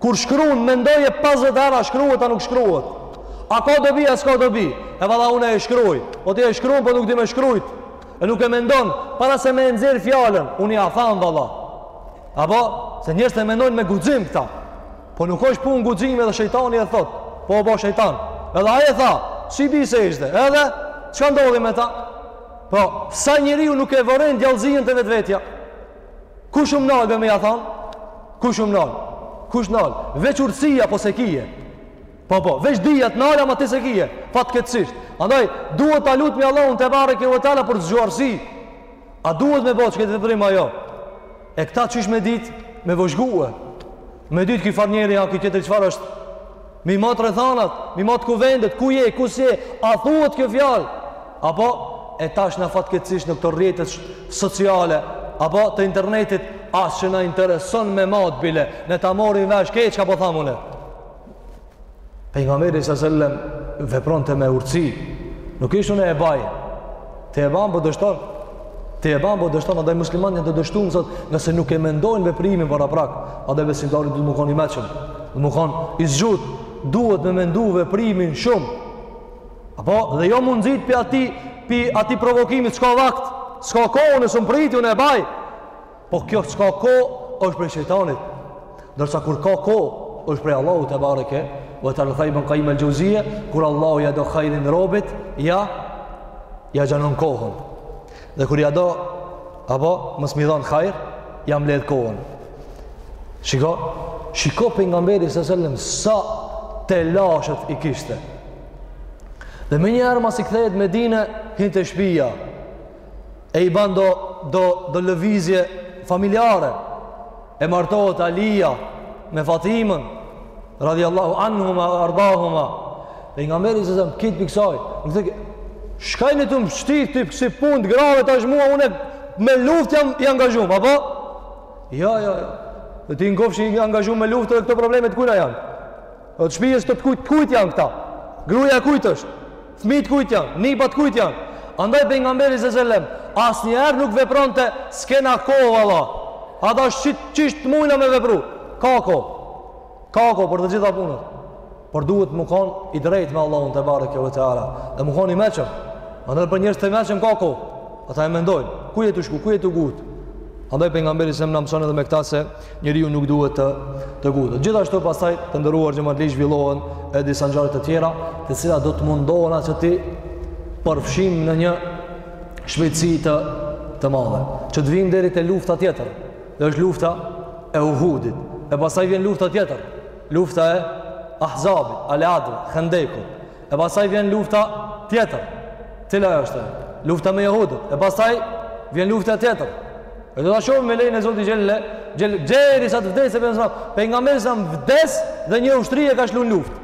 Kur shkruan mendoje 50 herë a shkruhet a nuk shkruhet. A ka dobi a s'ka dobi. E valla unë e shkruaj. Po ti e shkruan po nuk di me shkrujt. E nuk e mendon para se me e nxjerr fjalën. Unë ia tham valla. Apo se njerëzit e mendojnë me guxim këta. Po nuk është punë guximi, edhe shejtani e thot. Po po shejtan. Edhe ai e tha, s'i bi sexhde. Edhe çka ndodhi me ta? Po sa njeriu nuk e vëren djallëzien te vetvetja. Kush um nal be me ia than? Kush um nal? Kush nal? Veç urtësia po s'e kije. Po po, veç dija të nal, ama ti s'e kije. Fatkeqësisht. Andaj duhet ta lutmi Allahun tebareke ve teala për zgjuarsi. A duhet me bëj këtë veprim a jo? E këta qysh me dit me vëzhgue. Me dit ky far njeri apo tjetër çfarë është? M'i mat rrethanat, m'i mat kuvendet, ku je, ku s'je, a thuhet kjo fjalë? Apo e tash na fatkeqësisht në këto rrjete sociale, apo të internetit, as që na intereson me mat bile, në ta morin vesh keq çka po tham unë. Pejgamberi alejhi selam vepronte me urtësi. Nuk ishte unë e baj. Ti e ban po dështon Ti e ban po dështon andaj muslimanët janë të dështun sot ngase nuk e mendojnë veprimin paraprak, andaj besimtari duhet me kon i meçëm. Duhet me kon i zgjut, duhet me mendu veprimin shumë. Apo dhe jo m'u nxit prej atij prej atij provokimit s'ka vakt, s'ka kohë, s'um pritet, unë e baj. Po kjo s'ka kohë është prej shejtanit. Ndërsa kur ka kohë është prej Allahut tebareke ve te tha Ibn Kajim el Xheuzije kur Allahu ja do hajrin robit ja ja gjanon kohën. Dhe kur ja do apo mos m'i dhon hajr ja mbledh kohën. Shiko, shiko pejgamberi sa selam sa telashet i kishte. Dhe menjëherë masi kthehet në Medinë, hyn te shpija. e i ban do, do lëvizje familjare, e martohet Alija me Fatimën, radiallahu anhuma, ve erdahuma, pejgamberi se selam, kitë për kësaj, në këtë, çka jeni tu më shti kësi punë të grave tash mua, une me luft jam i angazhum, apo? Jo, jo, jo, dhe ti në kofsh i angazhum me luft, dhe këto probleme të kujna janë, Dhe të shpisë të të kujt, kujt janë këta? Gruja e kujt është? Fëmijët t'kujt janë? Nipat t'kujt janë? Andaj pejgamberi se selam asnjëherë nuk vepronte s'kena kohë valla. A do shit qysh të mujna me vepru? Ka kohë. Ka kohë për të gjitha punët. Por duhet me kon i drejtë me Allahun tebareke ve teala. Dhe me kon i meçëm. Andaj për njerëz të meçëm ka kohë. Ata e mendojnë, ku je tu shku, ku je tu ngut? Andaj pejgamberi se selam na mëson edhe me këta se njeriu nuk duhet të të ngutet. Gjithashtu pastaj të nderuar xhematlinj zhvillohen edhe disa ngjarje të tjera, të cilat do të mundohena që t'i përfshijmë në një shpejtësi të, të madhe. Që të vijmë deri të lufta tjetër, dhe është lufta e uhudit. E pastaj vjen lufta tjetër, lufta e ahzabit, aleatëve, hendekut. E pastaj vjen lufta tjetër. Cila është? Lufta me jehudit. E pastaj vjen lufta tjetër. E do ta shohim me lejen e Zotit Xhelle, Xhelle, derisa të vdesë, pejgamberi s.a.s. vdes dhe një ushtri e ka shlu në luftë.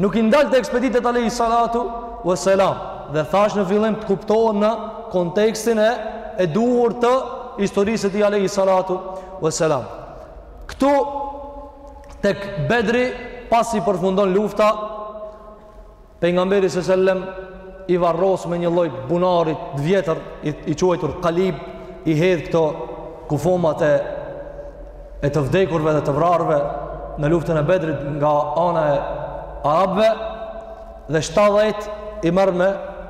Nuk i ndalte ekspeditat alejhi salatu ve selam. Dhe thash në fillim të kuptohen në kontekstin e, e duhur të historisë së tij alejhi salatu ve selam. Këtu Tek Bedri pasi përfundon lufta pejgamberi s.a.s. i varros me një lloj bunari të vjetër i, i quajtur Kalib i hedh këto kufomat e e të vdekurve dhe të vrarëve në luftën e Bedrit nga ana e arabëve dhe 70 i merr me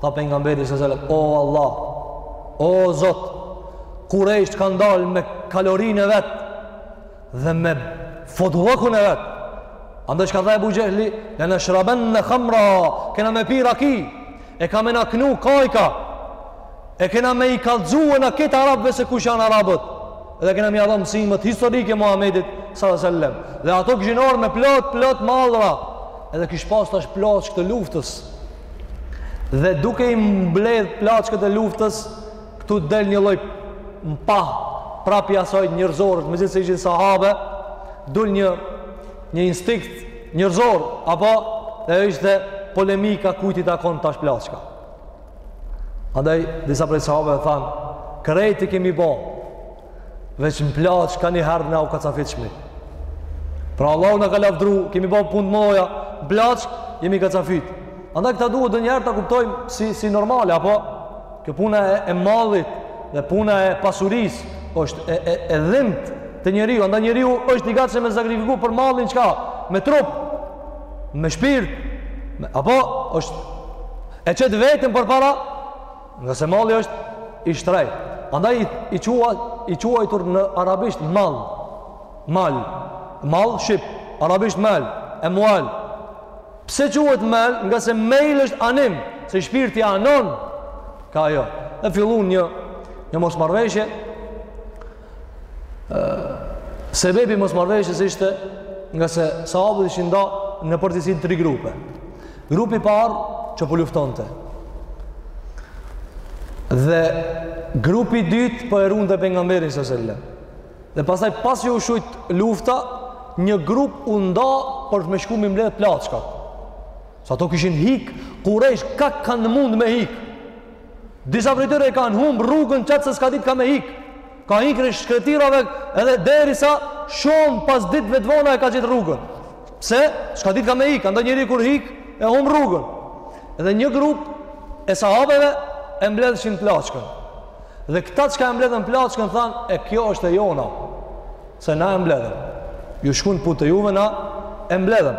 Tha pejgamberi s.a.s., o Allah, o Zot, kurejshët kanë dalë me kalorinë e vet dhe me fodullëkun e vet. Andaj çka tha Ebu Xhehli, le neshrabenne hamra, kena me pi raki, e ka me na knu kajka, e kena me i kallëzu e në ketë arabëve se kush janë arabët, dhe kena me ja dhon mësimet historike Muhammedit s.a.s. Dhe ato kishin ardh me plot, plot mallra, edhe kish pas tesha plot këto të luftës, dhe duke i mbledh plaçkat e luftës këtu del një lloj mpah prapi asaj njerëzores megjithëse ishin sahabe dul një një instinkt njerëzor apo dhe ishte polemika kujt i takon tash plaçka andaj disa prej sahabeve thanë krejt i kemi bo veç në plaçkë kanjëherë na u kacafitshmi. Pra Allahu na ka lavdru, kemi ba punë moja, në plaçkë jemi kacafit. Andaj këta duhet edhe një herë ta kuptojmë si, si normale, apo kjo puna e, e mallit dhe puna e pasurisë është e, e, e dhimtë te njeriu, andaj njeriu është i gatshëm me sakrifiku për mallin çka, me trup, me shpirt, me, apo është e qet veten përpara Ngase malli është i shtrejt. Andaj i, i, qu, i quajtur në arabisht mal. Mal. Mall, shqip. Arabisht mal. Emual. Pse quhet mal? Ngase mejl është anim. Se shpirti anon. Ka ajo. E fillun një, një mosmarrëveshje. Sebebi i mosmarrëveshjes ishte ngase sahabët ishin nda në përgjithësi n' tri grupe. Grupi i parë që po luftonte. Dhe grupi i dytë po e runte pejgamberin s.a.s. Dhe pastaj pas që u shujt lufta, një grup u nda për të me shku me mbledhë plaçka. Se ata kishin hikë, kurejsh, kah kanë mund me hikë. Disa prej tyre e kanë humb rrugën qat se s'ka ditë ka me hik. Ka hik shkretirave edhe derisa shumë pas ditëve të vona e ka gjetë rrugën. Pse? S'ka ditë ka me hik. Andaj njeri kur hik e humb rrugën. Edhe një grup e sahabeve e mbledhshin plaçkën. Dhe këta çka e mbledhën plaçkën thanë e kjo është e jona. Se na e mbledhëm. Ju shkun punë t' juve na e mbledhëm.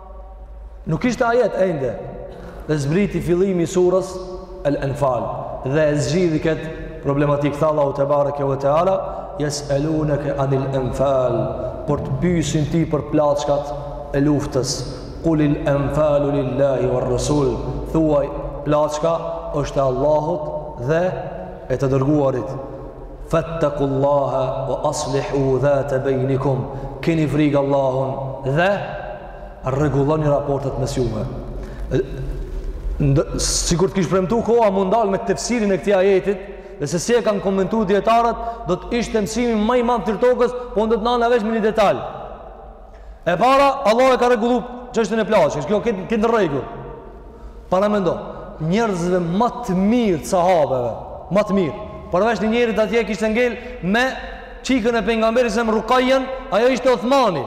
Nuk kishte ajet ende. Dhe zbriti fillimi i surës El Enfal dhe e zgjidhi kët problematikë tha Allahu tebareke ve teala yesalunaka anil enfal po të pyesin ti për plaçkat e luftës kulil enfalu lillahi war rasul thuaj plaçka është e Allahut dhe e të dërguarit Fattakullaha wa aslihu dhata bainikum. Keni frikë Allahun dhe rregulloni raportet mes juve. Sikur të kish premtu koha m'u ndal me tefsirin e këtij ajetit, dhe se si e kanë komentu dijetarët, do të ishte mësimi ma i madh i tokës, po do të ndalna veç me një detaj. E para, Allah e ka rregullu çështjen e plaçkës, kjo kejt në rregull. Paramendo, njerëzve më të mirë të sahabeve, më të mirë. Përveç njeni atje kishte ngel me çikën e Pejgamberit s.a.s. Rukajen, ajo ishte Othmani.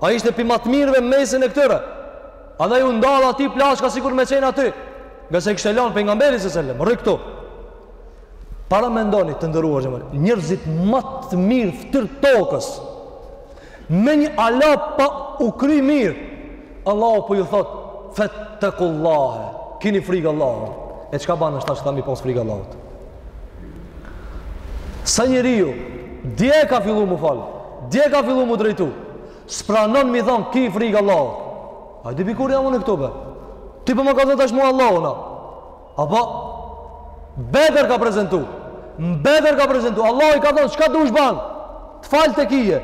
A ishte pi ma të mirëve mesin e këtyre. Edhe ju nda atij plaçka sikur me qenë aty. Ngase e kishte lanë Pejgamberi s.a.s., rri këtu. Paramendoni të nderuar, njerëzit më të mirë fytyrë tokës, Me një, hala pa u kry mirë. Allahu po ju thot, fettekullahe, kini frigë Allahu. E çka ban tash tha mi pas frigë Allahut? Sa njeriu, dje ka fillu mu falë, dje ka fillu mu drejtu, s'pranon mi thonë, ki frigë Allahu. A i di pi kur jam unë këtu be? Ti po më kallxon tash mu Allahu, na. Apo Bedër ka prezentu Në Bedër ka prezentu Allahu i ka thonë Çka dush ban Të falt e kije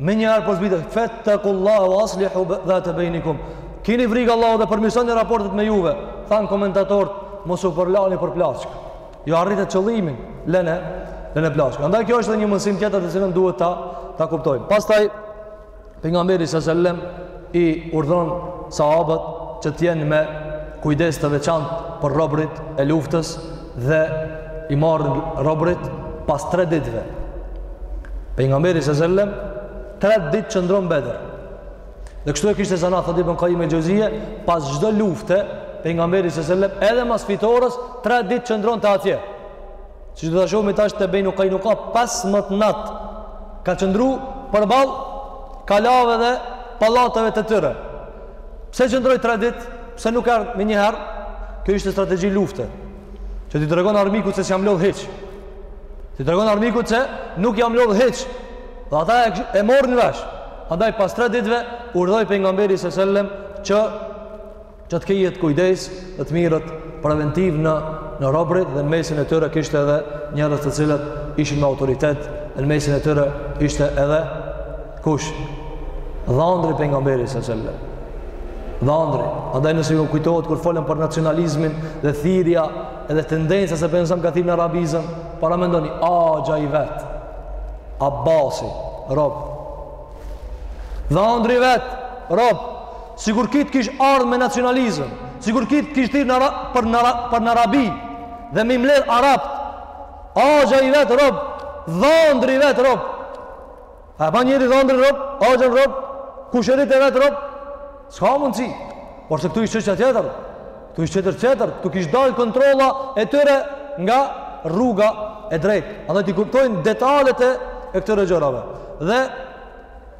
Menjëherë po zbritë Fettekullahe ve aslihu dhate bejnikum Kini frikë Allahun dhe përmirësoni raportet me juve Thanë komentatorët Mos u përlani për plaçkë Ju arritët qëllimin Lene Lene plaçkën Andaj kjo është edhe një mësim tjetër Të cilën duhet ta, ta kuptojmë Pastaj Pejgamberi sa selam i urdhëron sahabët që të jenë me kujdes të veçantë për robrit e luftës dhe i marrin robrit pas 3 ditëve. Pejgamberi sa selam 3 ditë qëndron Bedër. Dhe kështu e kishte zanat thotë Ibn Qayyim el Xheuzije, pas çdo lufte pejgamberi sa selam edhe mas fitores 3 ditë qëndronte atje. Siç do ta shohim tash te Benu Kajnuka pesëmdhetë natë, ka qëndru përballë kalave dhe pallateve të tyre. Pse qëndroi tre ditë, pse nuk erdh menjëherë, kjo ishte strategji lufte, që t'i tregon armikut se s'jam lodhë hiç. T'i tregon armikut se nuk jam lodhë hiç. Dhe ata e, e morën vesh. Andaj pas tre ditve, urdhoi Pejgamberi s.a.s. që Që të kihet kujdes dhe të merret preventivë në në robërit dhe në mesin e tyre kishte edhe njerëz të cilët ishin me autoritet, në mesin e tyre ishte edhe kush? Dhandri i Pejgamberit sallallahu alajhi wasallam. Dhandri, andaj nëse ju kujtohet kur folën për nacionalizmin dhe thirrja edhe tendenca se po nxëm kthim në arabizëm, paramendoni axha i vet. Abbasi, rob. Dhandri i vet, rob. Sikur kit kish ardh me nacionalizëm, sikur kit kish thirr në për në për në Arabi dhe me i mledh arabt. Axha i vet rob, dhandri i vet rob. A e ban njeri dhandrin rob, axhën rob, kushërit e vet rob. S'ka mundsi. Porse këtu ish çështja tjetër. Këtu ish çështja tjetër, këtu kish dal kontrolla e tyre nga rruga e drejtë. Andaj t'i kuptojmë detalet e këtyre gjërave. Dhe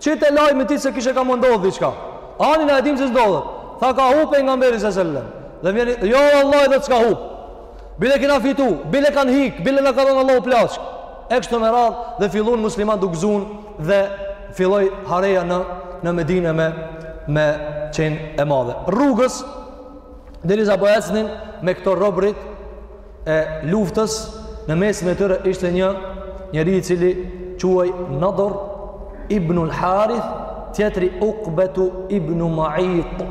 Qite lajmin ti se kishe ka me ndodh diçka? Ani na e dim se s'ndodhet. Tha ka hup pejgamberi se sellem. Dhe vjen, jo vallahi thot s'ka hup. Bile kina fitu, bile kan hik, bile na ka dhon Allahu plaçkë. E kështu me radhë dhe fillun muslimanët u gëzun dhe filloi hareja në, në Medine me, me qenë e madhe. Rrugës, derisa po ecnin me këta robërit, e luftës në mesin e tyre ishte një njeri i cili quhej Nadr ibn al-Harith, tjetri Uqbetu ibn Mu'ayt.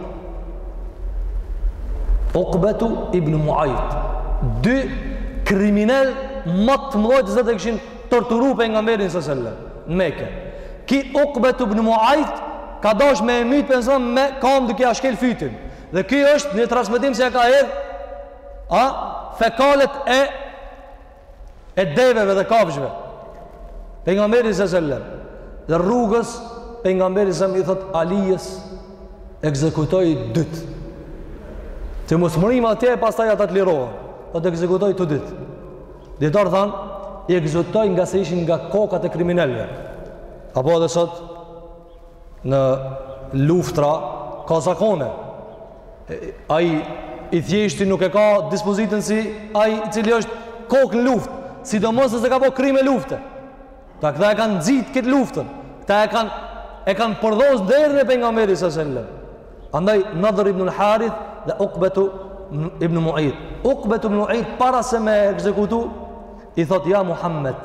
Uqbetu ibn Mu'ayt. Dy kriminelë më të mdhoj të cilët e kishin torturuar pejgamberin se sellem në Mekë. Ki Uqbetu ibn Mu'ayt ka dasht me e myt pejgamberin me kamë duke ia shkel fytin. Dhe ky është në transmetim se ka hedh a fekalet e e deveve dhe kafshëve pejgamberi sa selam dhe rrugës pejgamberi sa i thot Alijes ekzekutoj dytë të mos mrrijmë atje e pastaj ata të lirohen thot ekzekutoj të dytë dijetarët thanë i ekzekutoi ngase ishin nga kokat e kriminelëve apo edhe sot në luftra ka zakone Ai i thjeshti nuk e ka dispozitën si ai i cili është kokë në luftë, sidomos nëse ka bo krime lufte. Ta këta e kanë nxit këtë luftën. Këta e kanë e kanë përdhos nderin e pejgamberit sa selam. Andaj Nadhr ibn al-Harith dhe Uqbatu ibn Mu'ayt. Uqbatu ibn Mu'ayt para se me ekzekutu i thot ja Muhammed,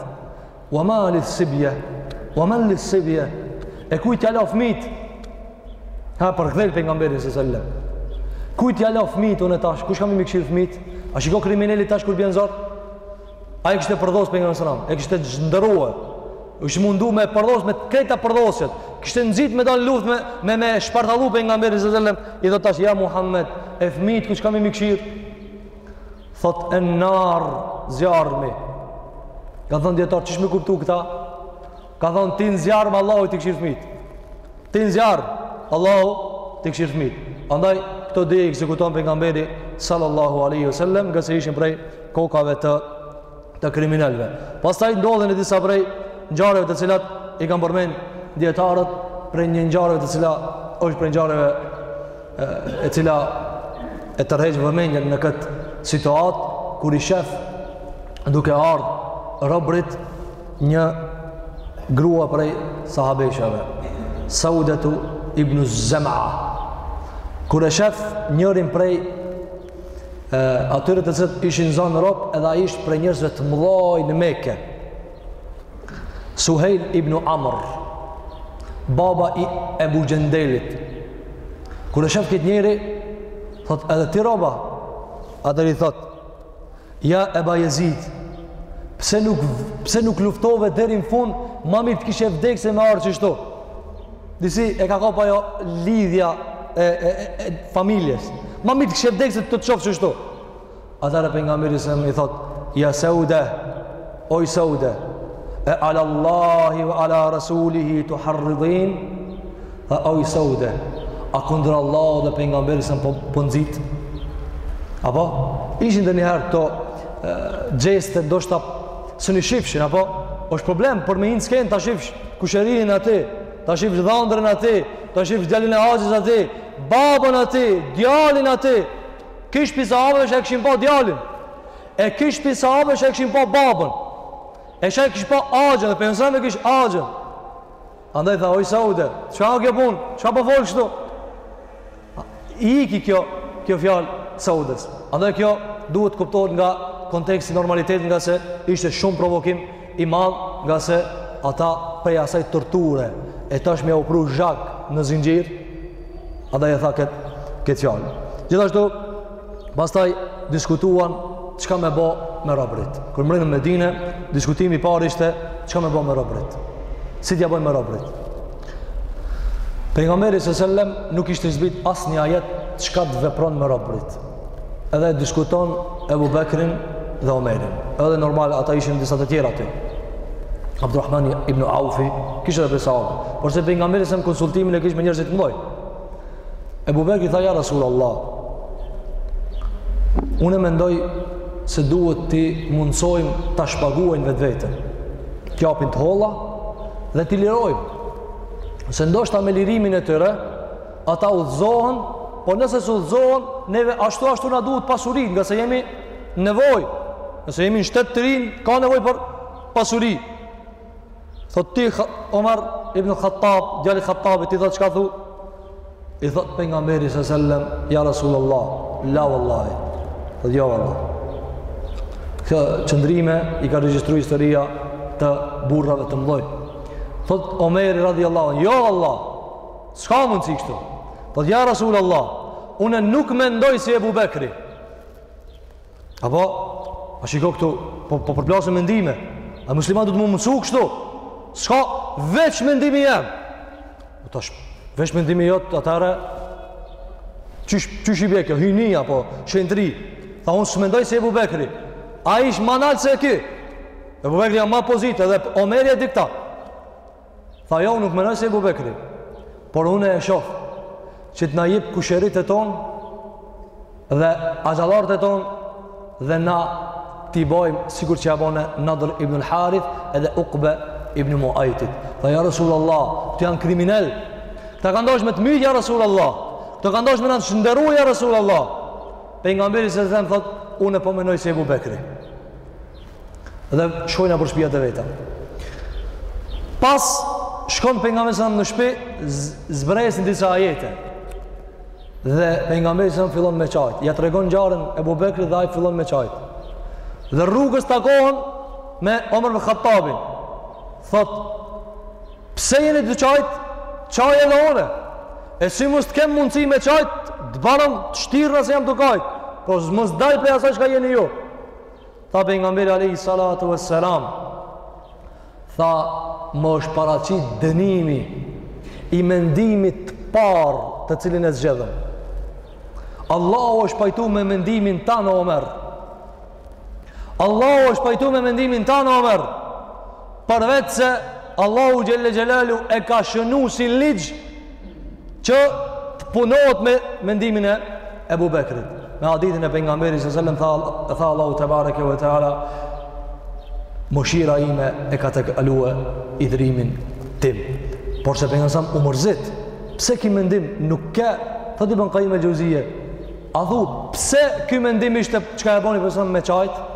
Wa ma li sibje, wa ma li sibje, e kujt t'ja la fmit, e përkdhel pejgamberin së sellem, kujt t'ja la fmit unë e tash, kush ka me i kshir fmit, a shiko krimineli tash kur bjen n'zor, ai e kishte përdhos pejgamberin së sellem, e kishte çnderu, është mundu me përdhos, me krejt përdhosjet, kishte nxit me dal n'luftë me, me, me shpartallu pejgamberin së sellem, i thot tash, ja Muhammed, e fmit, kush ka me i kshir, thot en-nar zjarmi kanë thanë dijetarët qysh me kuptu këta kanë thanë ti në zjarm Allahu t'i kshir fmit ti në zjarm Allahu t'i kshir fmit andaj këta dy i ekzekuton pejgamberi sallallahu aleyhi sallem ngase ishin prej kokave të të kriminelve pastaj ndodhin e disa prej ngjarjeve të cilat i kanë përmend dijetarët prej një ngjarjeve e cila është prej ngjarjeve e cila e tërheq vëmendjen në këtë situatë kur i shef duke ardh robërit një grua prej sahabeshave Saudatu ibn Zema kur e shef njërin prej e, atyre të cilët ishin zonë rob edhe ai ishte prej njerëzve të mdhoj në Mekë Suhejl ibn Amr, baba i Ebu Xhendelit, kur e shef këtë njeri, thot edhe ti rob a, atëher i thot, ja Eba Jezid, pse nuk, pse nuk luftove deri n'fund, ma mirë të kishe vdekë se me ardh qështu. Disi e ka kap ajo lidhja e, e, e, e familjes. Ma mirë të kishe vdekë se të të shof qështu. Atëhere pejgamberi selem i thot, ja Seude, oj Seude, e ala Allahi ve ala Rasulihi tuharridin, dhe oj Seude, a kundra Allahut dhe pejgamberit selem po, po nxit. Apo, ishin ndonjëherë këto gjeste, ndoshta s'un i shifshin, apo, është problem, por me hi n'skenë ta shifsh kusherinin aty, ta shifsh dhandrin aty, ta shifsh djalin e axhës aty, babën aty, djalin aty, Kish pi sahabëve që e kishin pa djalin, e kish pi sahabëve që e kishin pa babën, e që e kishin pa axhën, dhe pejgamberi selem e kish axhën. Andaj tha, oj Saude, çka a kjo punë, çka po fol kështu? I iki kjo, kjo fjalë Saudes. Andaj kjo duhet t'kuptohet nga konteksti i normalitetit, nga se ishte shumë provokim i madh nga se ata prej asaj torture e tash me ja pru zhag në zinxhir andaj e tha këtë këtë fjalë gjithashtu pastaj diskutuan çka me bo me robrit kur mrin në Medinë diskutimi i parë ishte çka me bo me robrit si t'ja bëjmë me robrit pejgamberi sallallahu alajhi wasallam nuk ishte zbrit asnjë ajet çka të vepron me robrit edhe e diskuton Ebu Bekrin dhe Omerin. Edhe normal, ata ishin disa të tjerë aty. Abdurrahman ibn Aufi, kish edhe pi sahabëve. Por se për nga mirës e më konsultimin e kish me njerëzit t'mdhoj. Ebu Bekri tha, ja Rasul Allah, unë mendoj se duhet t'i mundësojmë ta shpaguajnë vetveten. T'japin të holla dhe t'i lirojmë. Se ndoshta me lirimin e tyre, Ata udhëzohen, po nëse s'udhëzohen, neve ashtu ashtu na duhet pasuri, nga se jemi n'nevoj, se jemi në shtet të ri, ka nevoj për pasuri. Thot ti, Omar ibn Khattab, djali Khattabit, i thot çka thu? I thot pejgamberi selem, ja Rasulullah, la vallahi, thot jo, vallahi. Këto qëndrime i ka registru historia të burrave të mdhoj. Thot Omeri radiallahu, jo, vallahi, S'ka mundësi kështu. Thot, ja Rasul Allah, une nuk mendoj si Ebu Bekri. Apo, a shiko këtu, po, po përplasën mendime. E musliman dut me mendu kështu. S'ka veç mendimi jem. O tash, veç mendimi jot, atëhere, qysh, qysh i bje kjo, hyjni apo shenjtri. Tha, unë s'mendoj si Ebu Bekri. A ish ma nalt se ky. Ebu Bekri ja ma pozitë, edhe Omeri e dikta. Tha jo, nuk mendoj si Ebu Bekri, por une e shof, që të na jip kusherit e tonë, dhe axhallart e tonë, dhe na t'i bojmë, sikur që ja bone Nadr ibn Harith, edhe Uqbe ibn Muajtit. Tha ja Rasul Allah, këta janë kriminel, këta kan dash me të myt ja Rasul Allah, këta kan dash me na shkatërru ja Rasul Allah. Pejgamberi s.a.v.s., thot, une po mendoj si Ebu Bekri. dhe shkojnë për shpijat e veta pasi shkon pejgamberi s.a.v.s. në shpi zbresin disa ajete dhe pejgamberi s.a.v.s. fillon me qajt ja tregon ngjarjen ebu bekrit dhe ai fillon me qajt dhe rrugës takohen me omer bin khattabin thot pse jeni tu qajt qaj edhe une e në si mos të kem mundësi me qajt të barem të shtirna se jam tu kajt po mos t'dahna prej asaj qka jeni ju Tha pejgamberi alayhi salatu wassalam, tha më është paraqit dënimi i mendimit të parë të cilin e zgjedhëm. Allahu është pajtu me mendimin tan Omer. Allahu është pajtu me mendimin tan Omer. Përveç se Allahu xhelle xhelaluhu e ka shënu si ligj që të punohet me mendimin e Ebu Bekrit. Në hadithin e pejgamberit s.a.v.s., tha, tha Allahu tebareke ve teala, mëshira ime e ka tejkalue idhnimin tim. Por se pejgamberi u mërzit, pse ki mendim nuk ke, thot Ibn Kajim el Xhevzije, a thu, pse ki mendim ishte qka e boni pejgamberin s.a.v.s. me qajtë?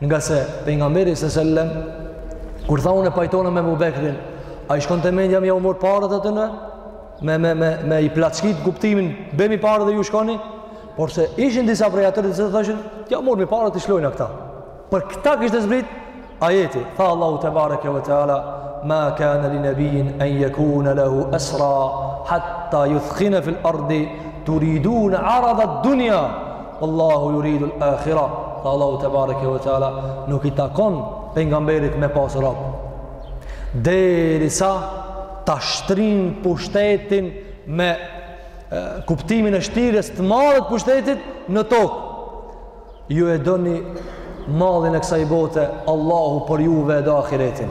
Nga se pejgamberi sallallahu alajhi wasallam kur tha unë pajtona me Abu Bekrin, a i shkon te mendja me jau marr paret atyne në me me me me i plaçkit kuptimin, bjemni paret dhe ju shkoni. Por se ishin disa prej atyre që thoshin, jau marrmi paret i lshojna këta. Për këtë kishte zbrit ajeti. Tha Allahu te bareke ve teala, ma kana li nabiyyin an yakuna lahu asra hatta yuthkhina fil ardi turidun arada ad-dunya Allahu yuridu al-akhira, tha Allahu te bareke ve teala, nuk i takon pejgamberit me pas rob. Derisa ta shtrin pushtetin me kuptimin e shtrirjes të madhe të pushtetit në tokë. Ju e doni mallin e kësaj bote, Allahu për juve e do ahiretin.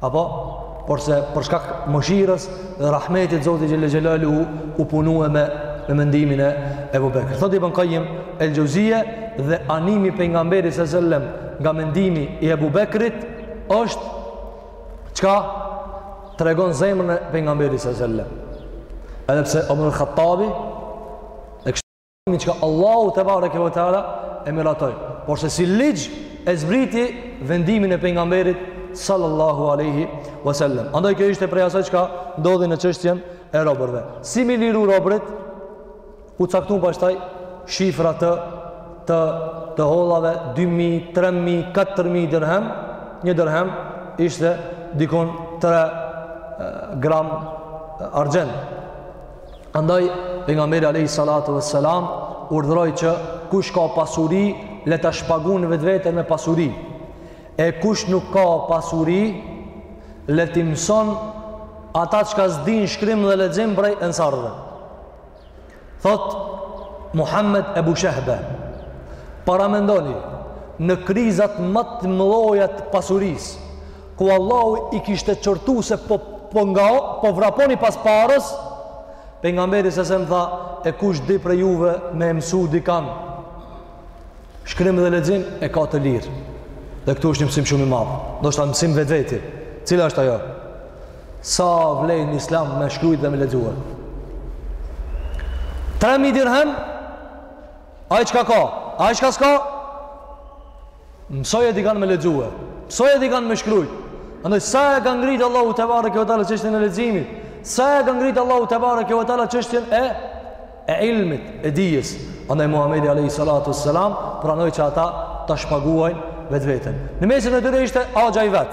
Apo, porse për shkak mëshirës dhe rahmetit Zoti Xhel-le Xhelaluhu u punue me, me mendimin e Ebu Bekrit. Thot Ibën Kajim El Xheuzije dhe animi i pejgamberit a.s. nga mendimi i Ebu Bekrit është çka tregon zemrën e pejgamberit a.s.. Edhe pse Omer ibn Hattabi një çka Allahu tebareke ve teala e miratoi porse si ligj e zbriti vendimin e pejgamberit sallallahu aleyhi wasallam andaj kjo ishte prej asaj çka ndodhi në çështjen e robërve si me i liru robërit u caktun pastaj shifra të të, të hollave 2.000, 3.000, 4.000 dërhem një dërhem ishte dikun 3 gram argjend Andaj pejgamberi alayhi salatu vesselam urdhëroi që kush ka pasuri le ta shpagun vetveten me pasuri. E kush nuk ka pasuri le t'i mëson ata çka s'dinë shkrim dhe lexim prej ensarëve. Thot Muhammed Ebu Shehbe, paramendoni në krizat më të mëdhaja të pasurisë, ku Allahu i kishte qortu se po, po po vraponi pas parës pejgamberi a.s. tha e kush di prej juve me e msu dikan shkrim dhe lexim e ka të lirë dhe këtu është një mësim shumë i madhë do ta mësim vetveti cila është ajo sa vlen n'islam me shkrujt dhe me lexue 3.000 dirhem ai çka ka ai çka s'ka Mësoje dikan me lexue. Mësoje dikan me shkrujt. Andaj sa e ka ngrit Allahu tebareke ve teala çështjen e leximit. Sa e ka ngrit Allahu tebareke ve teala çështjen e e ilmit, e dijes. Andaj Muhamedi alayhi salatu wassalam pranoi që ata ta shpaguajnë vetveten. Në mesin e tyre ishte axha i vet.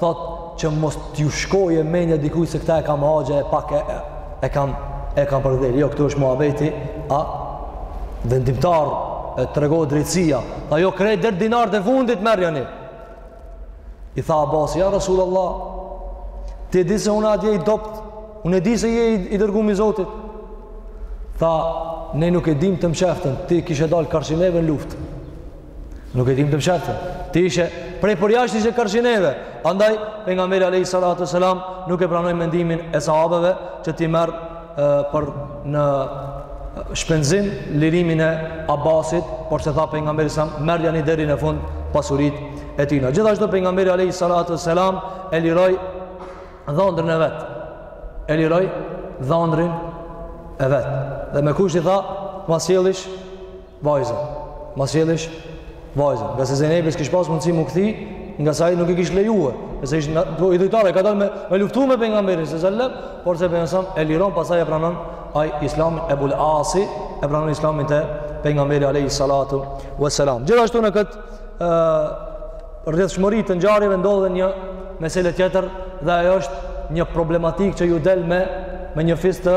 thotë që mos t'ju shkoje menja dikuj se këta e kam axhë e pak e, e, e kam e kam përdheri jo këtu është muhabeti â vendimtar e tregohet drejtsia tha jo krejt deri dinart e fundit merrjani i tha Abbasi ja Rasul Allah ti e di se unë atje i dobt unë e di se je i, i dërgumi i Zotit tha ne nuk e dim të msheftën ti kishe dalë karshi neve në luftë Nuk e dim të fshehtën. Ti ishe prej përjashtë ishe karshi neve. Andaj, pejgamberi alejhi salatu ve selam, nuk e pranoi mendimin e sahabeve që t'i merr por në shpenzim lirimin e Abbasit, porse tha pejgamberi a.s., merrjani deri në fund pasuritë e tijna. Gjithashtu pejgamberi alejhi salatu ve selam, e liroi dhëndrin e vet. E liroi dhëndrin e vet. Dhe me kusht i tha, ma sjellish, Vajzën. Ma sjellish vajzën. Ngase Zejnebi s'kish pas mundësi me u kthy, ngase ai nuk i kish lejue. Ngase ish idhujtar, ka dalë me, me luftu me Pejgamberin, alejhi selam, por se përsëri e liron, pasaj e pranon aj islamin Ebul Asi, e pranon islamin te Pejgamberi, alejhi salatu ve selam. Gjithashtu në këtë rrjedhshmëri të ngjarjeve ndodh edhe një mesele tjetër dhe ajo është një problematikë që iu del me, me një fis të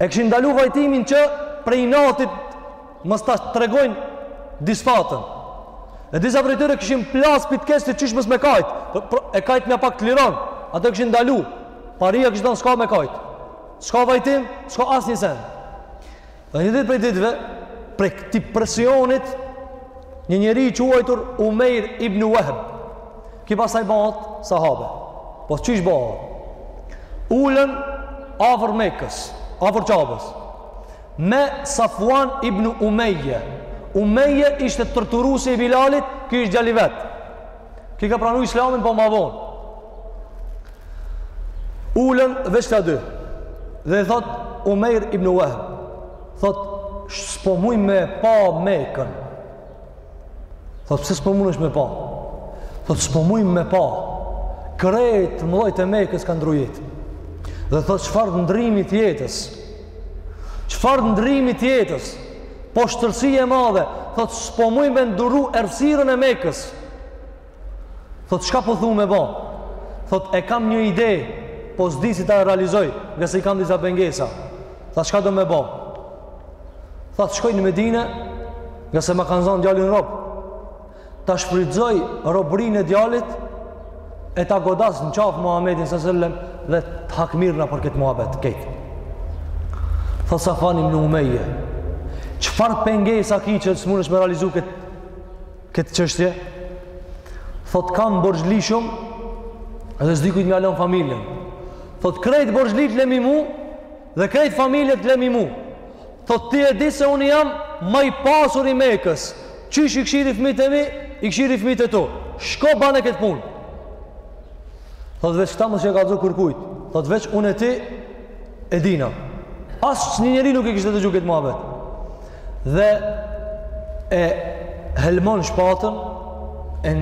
E kishin ndalu vajtimin që prej inatit mos ta tregojnë disfatën. E disa prej tyre kishin plas për të keq të qysh mos me kajtë. Po, po, me kajtë nja pak të liron. Ata e kishin ndalu. Paria kishin thënë s'ka me kajtë. S'ka vajtim, s'ka asnjë sen. Dhe një ditë prej ditëve, prej këtij presionit, një njeri i quajtur Umejr ibn Wahb, ky pasaj bëhet sahabe. Po qysh bëhet? Ulen afër Mekës, afër Qabes, me Safuan ibn Umejje. Umejje ishte torturuesi i Bilalit, ky ish djali vet. Ky ka pranu islamin po ma vonë. Ulen veç kta dy. Dhe i thot Umejr ibn Wahb. Thot, s'po muj me pa Mekën. Thot, pse s'po munesh me pa? Thot, s'po muj me pa. Krejt mëdhejt e Mekës ka ndru jetë. Dhe thot, çfarë ndrimi t'jetës? Çfarë ndrimi t'jetës, poshtërsi e madhe, thot s'po muj me nduru errsirën e Mekës. Thot çka po thu me ba? Thot e kam një ide, po s'di si ta realizoj, ngase i kam disa pengesa. Tha çka do me ba? Tha të shkoj në Medine, ngase ma kanë zonë djalin rob. ta shfrytëzoj robërinë e djalit e ta godas në qafë Muhammedin alejhi selam dhe të hakmirrna për këtë muhabet krejt tha Safuan ibn Umejje çfarë pengesa ki që s'munesh me realizu këtë këtë çështje thot kam borxhli shumë edhe s'di kujt me ia lon familjen thot krejt borxhlitë lemi mu dhe krejt familjet lemi mu Thotë ti e di se unë jam ma i pasuri i Mekës. Qysh i kshiri fmijët e mi, i kshiri fmijët e tu. Shko bane këtë punë. Thotë veç këtë mos e kallzo kurkujt. Thotë veç unë e ti e dina. As një njeri nuk e kishte dëgju këtë muhabet. Dhe e helmon shpatën e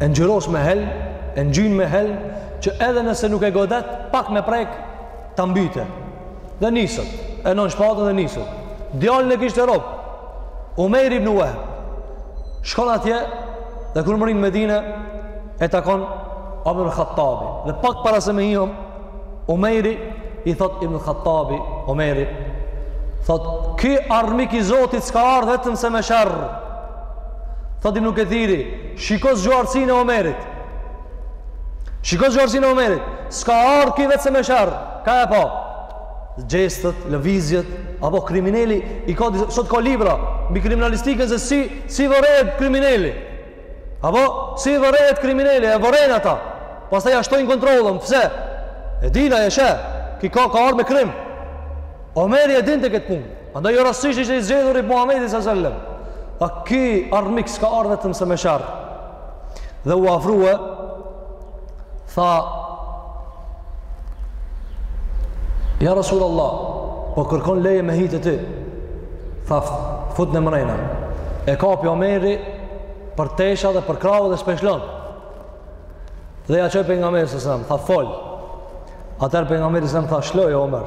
e ngjyros me helm, e ngjyn me helm që edhe nëse nuk e godet pak me prek ta mbyt. Dhe niset, e non shpatën dhe niset. Djalin e kishte rob, Umejr ibn Uehb. Shkon atje dhe kur mrrin Medine e takon Ibn Hattabi. Dhe pak para se me hi, Omeri i thotë, Ibn Hattabi, Omeri, thotë, ky armik i Zotit s'ka ardh vetëm se me sherr. Thotë Ibn Kethiri, shiko zgjuarsinë e Omerit, Shiko zgjuarsinë e Omerit, s'ka ardh ky vetëm se me sherr, kah e pa, gjestet, lëvizjet, apo krimineli, i ka, sot ka libra, mbi kriminalistikën se si, si vërehet krimineli, apo, si vërehet krimineli, e vërejnë ata, pastaj ia shtojnë kontrollën, pse, e dina, e sheh, ky ka, ka ardh me krim, Omeri e dinte këtë punë, Andaj jo rastësisht ishte i zgjedhur i Muhamedit sallallahu alaihi wasallam. Tha ky armik s'ka ardhur vetëm se me sherr. Dhe u afrua tha Ja Rasulullah, po kërkon leje me hi te ti. Tha futne mrena. E kapi Omeri për tesha dhe për krahu dhe s'p'e lshon. Dhe ia çoi pejgamberit sallallahu alaihi wasallam, tha fol. Atëherë pejgamberi sallallahu alaihi wasallam tha lshoje Omer.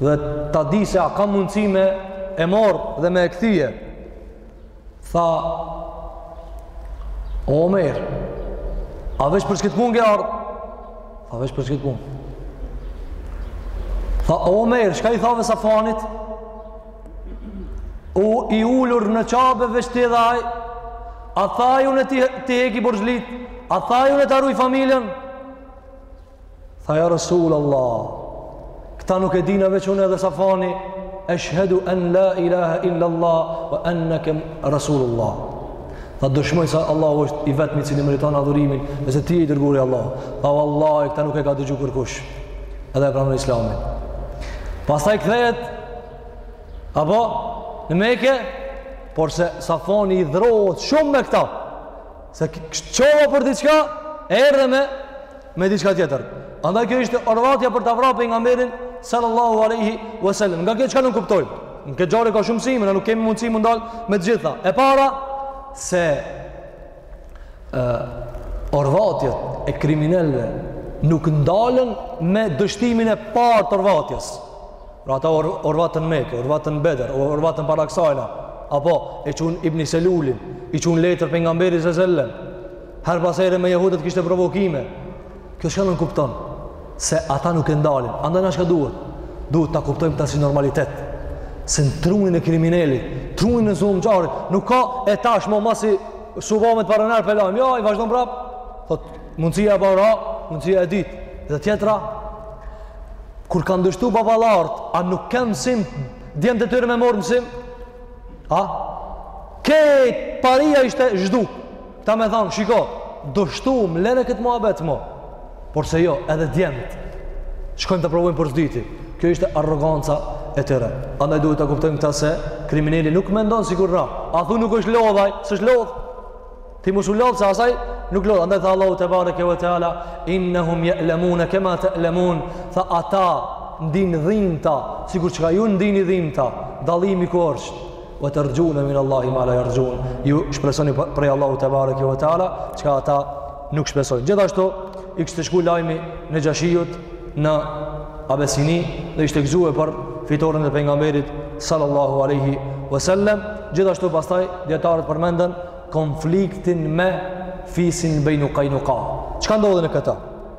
dhe ta di se a kam mundësi me e marr dhe me e kthy tha o Umejr a veç për qit punë ke ardh tha veç për qit punë tha o Umejr çka i thave Safuanit, ti ulur në Qabe veç ti edhe ai a tha unë t'i, t'i heki borxhet a tha unë ta ruj familjen Tha ja Rasul Allah, këtë nuk e dina veç unë edhe Safuani, eshhedu en la ilaha illa Allah, ve enneke Rasul Allah. Tha dëshmoj se Allahu është i vetmi i cili meriton adhurimin, dhe se ti je i dërguari i Allahut. Tha vallahi këtë nuk e ka dëgju kërkush, edhe e pranon islamin. Pastaj kthehet, apo, në Mekë, porse Safuani hidhërohet shumë me këtë, se e çova për diqka, erdhe me me diçka tjetër. Andaj kjo ishte orvatja për ta vrarë pejgamberin sallallahu alaihi wasallam. Nga kjo çka nënkuptojmë. Në këtë ngjarje ka shumë mësime, na nuk kemi mundësi m'u ndal me të gjitha. E para se ë orvatjet e kriminelëve nuk ndalen me dështimin e parë të orvatjes. Pra ata or, orvaten në Mekë, orvaten në Bedër, orvaten para kësajna. Apo e çojnë Ibn Selulin, i çojnë letër pejgamberit sallallahu alaihi wasallam Herë pas here me jehudët kishte provokime. Kjo çka nënkupton? Se ata nuk e ndalin. Andaj na çka duhet? Duhet ta kuptojmë këta si normalitet. Se në trunin e kriminelit, trunin e zullumqarit, nuk ka e tash mo masi s'u ba me t'parën herë po e lamë. Jo, i vazhdojmë prap. Thot, mundësia e parë, mundësia e dytë. Dhe tjetra, kur kanë dështu baballarët, a nuk ke mësim, djemtë e tyre me marrë mësim? A? Krejt paria ishte zhduk. Këta me thanë, shiko, dështum, lene këtë muhabet mo. Por se jo, edhe djemtë, shkojmë ta provojmë për s'dyti. Kjo ishte arroganca e tyre. Andaj duhet ta kuptojmë këta se krimineli nuk mendon sikur na. A thu nuk është lodh ai, s'është lodh. Ti mos u lodh, se as ai nuk lodhet. Andaj tha Allahu tebareke ve teala, innehum je'lemune kema te'lemun, tha ata ndin dhimta, sikur çka ju ndini dhimta, dallimi ku është. Wa tarjuna min Allahi ma la yarjun. Ju shpresoni prej Allahut tebareke ve teala, çka ata nuk shpresojnë. Gjithashtu i kishte shku lajmi Nexhashiut në Abesini dhe ishte gëzuar për fitoren e pejgamberit sallallahu alaihi wasallam. Gjithashtu pastaj dijetarët përmendën konfliktin me fisin Bejnu Kajnuka. Çka ndodhi në këtë?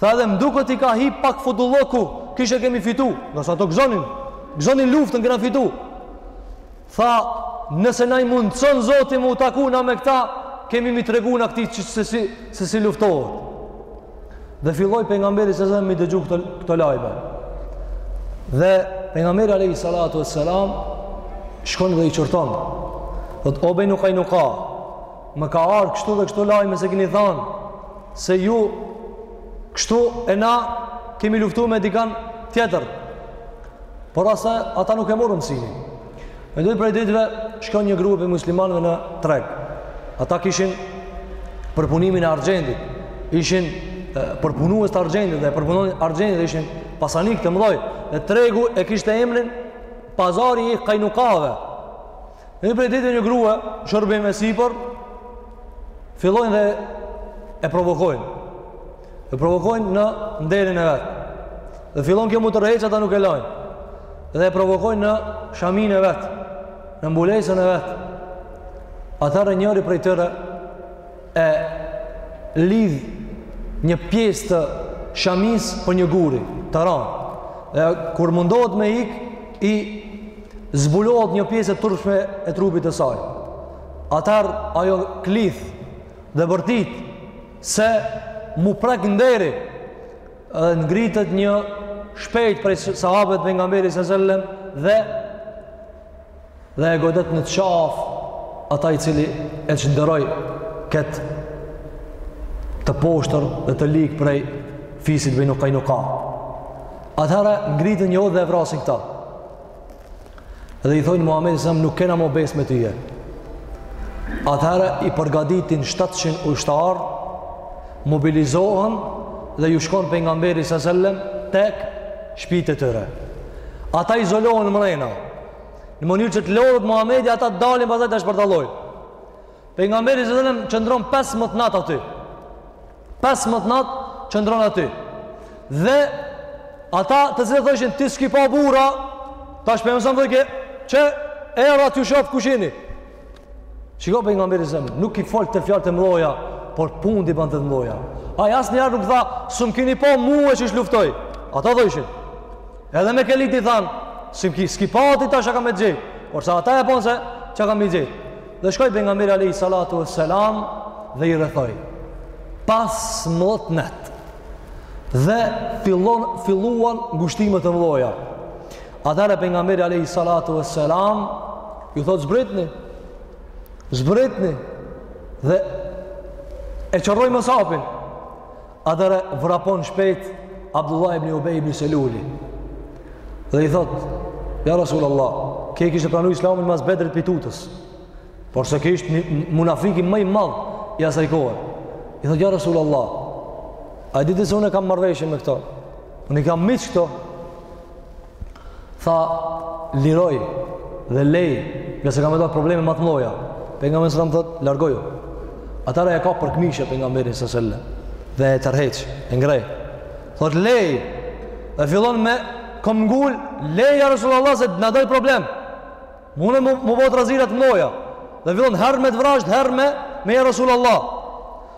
Tha dhe m'duket i ka hi pak fodullëku, kishe kemi fitu, ngase ata gëzonin, gëzonin luftën kena fitu. Tha, nëse na i mundëson Zoti m'u taku na me këta, kemi me i tregu na këtij që se si, se si luftohet. Dhe filloi pejgamberi sallallahu alaihi wasallam me i dëgju këto, këto lajme. Dhe pejgamberi alejhi salatu ve selam, shkon dhe i qorton. Dhe thotë o Bejnu Kajnuka, Më ka ardhë kështu dhe kështu lajme se kini thanë se ju kështu e na kemi luftu me dikan tjetër. Por as ata nuk e morën mësimin. Në ndonjë prej ditëve shkon një grue prej muslimanëve në treg. Ata kishin përpunimin e argjendit. Ishin përpunues të argjendit dhe përpunonin argjendin dhe ishin pasanikë të mdhoj. Dhe tregu e kishte emrin pazari i kajnukave. Një prej ditëve një grua, shërbim e sipër, fillojnë dhe e provokojnë. E provokojnë në nderin e vet. Dhe fillon kjo m'u tërheq, ata nuk e lajnë. Dhe e provokojnë në shaminë e vet, në mbulesën e vet. Atëherë njëri prej tyre, e lidh një pjesë të shamisë për një guri të ranë dhe kur mundohet me ik i zbulohet një pjesë e turpshme e trupit të saj atëherë ajo klith dhe bërtet se m'u prek nderi dhe ngritet një shpejt prej sahabëve të pejgamberit sallallahu alaihi wasallam dhe dhe e godet në qafë ata i cili e çnderoi këtë të poshtër dhe të lig prej fisit Benu Kajnuka atëherë ngriten jehudët dhe e vrasin këta dhe i thojnë Muhammedit sa selam nuk kena më besë me tyje atëherë i përgaditin 700 ushtarë mobilizohen dhe ju shkon pejgamberi sa selam tek shpitë e tyre ata izolohen mrejna Në mënyrë që të lodhet Muhamedi, ata dalin pastaj ta shpartallojnë. Pejgamberi sa selam qëndron 15 natë aty. 15 natë qëndron aty. Dhe ata të cilët thojshin, ti s'ki pa burra, ta shpemësëm dhe ke, që era t'ju shof kush jini. Shiko pejgamberi sa selam, nuk i folte fjalët e mdhaja, por punët i bante të mdhaja. Ai asnjëherë nuk tha, s'më kini pa mue qysh luftoj. Ata thojshin. Edhe mekelitë i thanë, s'më kini, s'ki pa ti tash ça ka me gjet. Por se ata e panë se ça ka me i gjet. Dhe shkoi pejgamberi alejhi salatu ve selam dhe i rrethoi 15 net. Dhe fillon, filluan ngushtimet të mdhaja. Atëherë pejgamberi alayhi salatu vesselam ju thot zbritni. Zbritni dhe e qërojmë hesapin. Atëherë vrapon shpejt Abdullah ibn Ubay ibn Seluli. Dhe i thot: "Ja Rasulullah, ky e kishte pranuar Islamin mas Bedrit pi tutës. Por se ky ishte munafiki më i madh i asaj kohe." I thot: "Ja Rasulullah, a di se unë kam marrëveshje me këto? Unë i kam miq këto." tha liroj dhe lej se ka me dal probleme më të mëdha pejgamberi sa selam thot largoju atëherë e kap për këmishe pejgamberin sa selam dhe e tërheq e ngreh thot lej dhe fillon me komngul lej ja Resulallah se na del problem munen me, me u bo trazira t'mdhaja dhe fillon herë me të vrazhdë herë me me ja Resulallah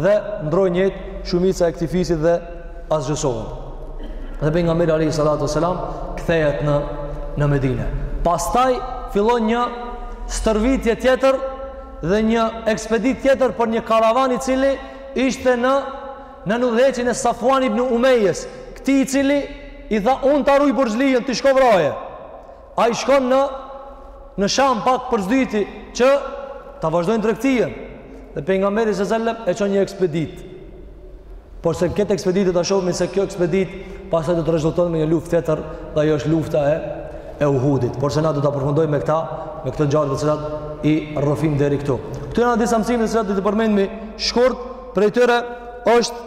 dhe ndrojnë jetë shumica e këtij fisit dhe asgjësohen. Dhe pejgamberi alayhi salatu wasalam kthehet në në Medinë. Pastaj fillon një stërvitje tjetër dhe një ekspeditë tjetër për një karavan i cili ishte nën udhëheqjen e Safwan ibn Umejes, këtij i cili i tha unë ta rruj Burzlijën ti shko vraje. Ai shkon në në Sham pak për s'dyti që ta vazhdojnë tregtinë. Dhe pejgamberi sa selam e çon një ekspeditë. Por se këtë ekspeditë do ta shohim se kjo ekspeditë pastaj do të rezulton me një luftë tjetër, dhe ajo është lufta e e Uhudit. Por se na do ta përfundojmë me këta, me këto ngjarje të cilat i rrëfyem deri këtu. Këtu janë disa mësime të cilat do t'i përmendim shkurt, prej tyre është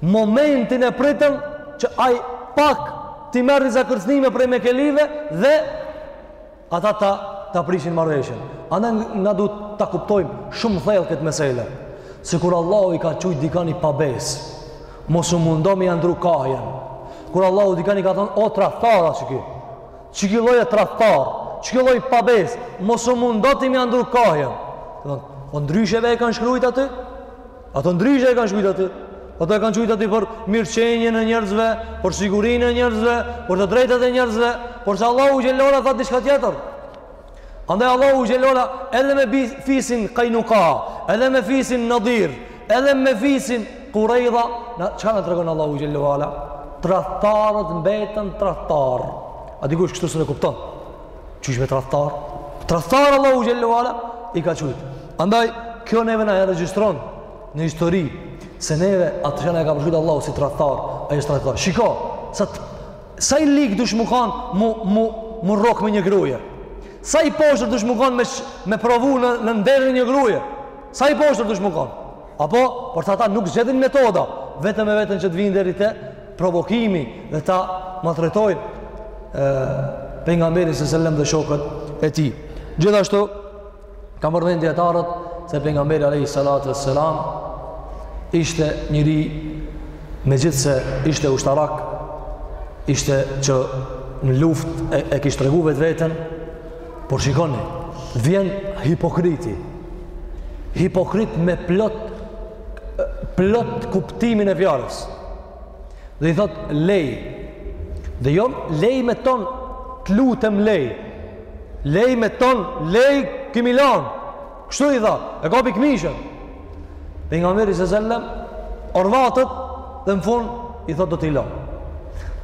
Momentin e pritën që ai pak ti merr disa kërcënime prej Mekelive dhe ata ta ta prishin marrëveshjen. Andaj na duhet ta kuptojmë shumë thellë këtë meselë. Se kur Allahu i ka qujt dikan i pabesë, mos u mundo me ja ndrru kahjen. Kur Allahu dikan e ka thon o tradhtar qiky. Qiky lloj o tradhtar, qiky lloj o pabesë, mos u mundo ti me ja ndrru kahjen. Do të thonë, po ndryshe e kanë shkruajt aty? Ato ndryshe e kanë shkrujt aty. Ato e kanë shkrujt aty për mirëqenjen e njerëzve, për sigurinë e njerëzve, për të drejtat e njerëzve, porse Allahu xhele ue ala tha diçka tjetër. Andaj Allahu xhele ue ala edhe me fisin kajnuka, edhe me fisin nadir, edhe me fisin kurejda, na çka na tregon Allahu xhele ue ala? Trahtarët mbeten trahtarë. A dikush kështu s'e kupton? Qysh bre tradhtar? Tradhtar Allahu xhele ue ala i ka qujt. Andaj kjo neve na e regjistron në histori se neve atë që na e ka përshkruar Allahu si tradhtar, ai është tradhtar. Shiko, sa të, sa i lig dush me kanë mu mu mu rrok me një gruaje. Sa i poshtër dush me kanë me me provu në në nderin e një gruaje. Sa i poshtër dush më kanë. Apo, por ta ata nuk zgjedhin metoda, vetëm e vetëm që të vijnë deri te provokimi dhe ta maltretojnë pejgamberin a.s. selem dhe shokët e tij. Gjithashtu kanë përmend dietarët se pejgamberi alayhi salatu wassalam ishte njeri me gjithë se ishte ushtarak, ishte që në luftë e, e kishte tregu vetveten, Por shikoni, vjen hipokriti. Hipokrit me plot-plot kuptimin e fjalës. Dhe i thotë lej. Dhe jo lej me thon të lutem lej. Lej me thon lej ki me i lan. Kështu i tha, e kapi këmishën. Pejgamberi alejhi selam orvatet dhe në fund, i thotë do t'i la.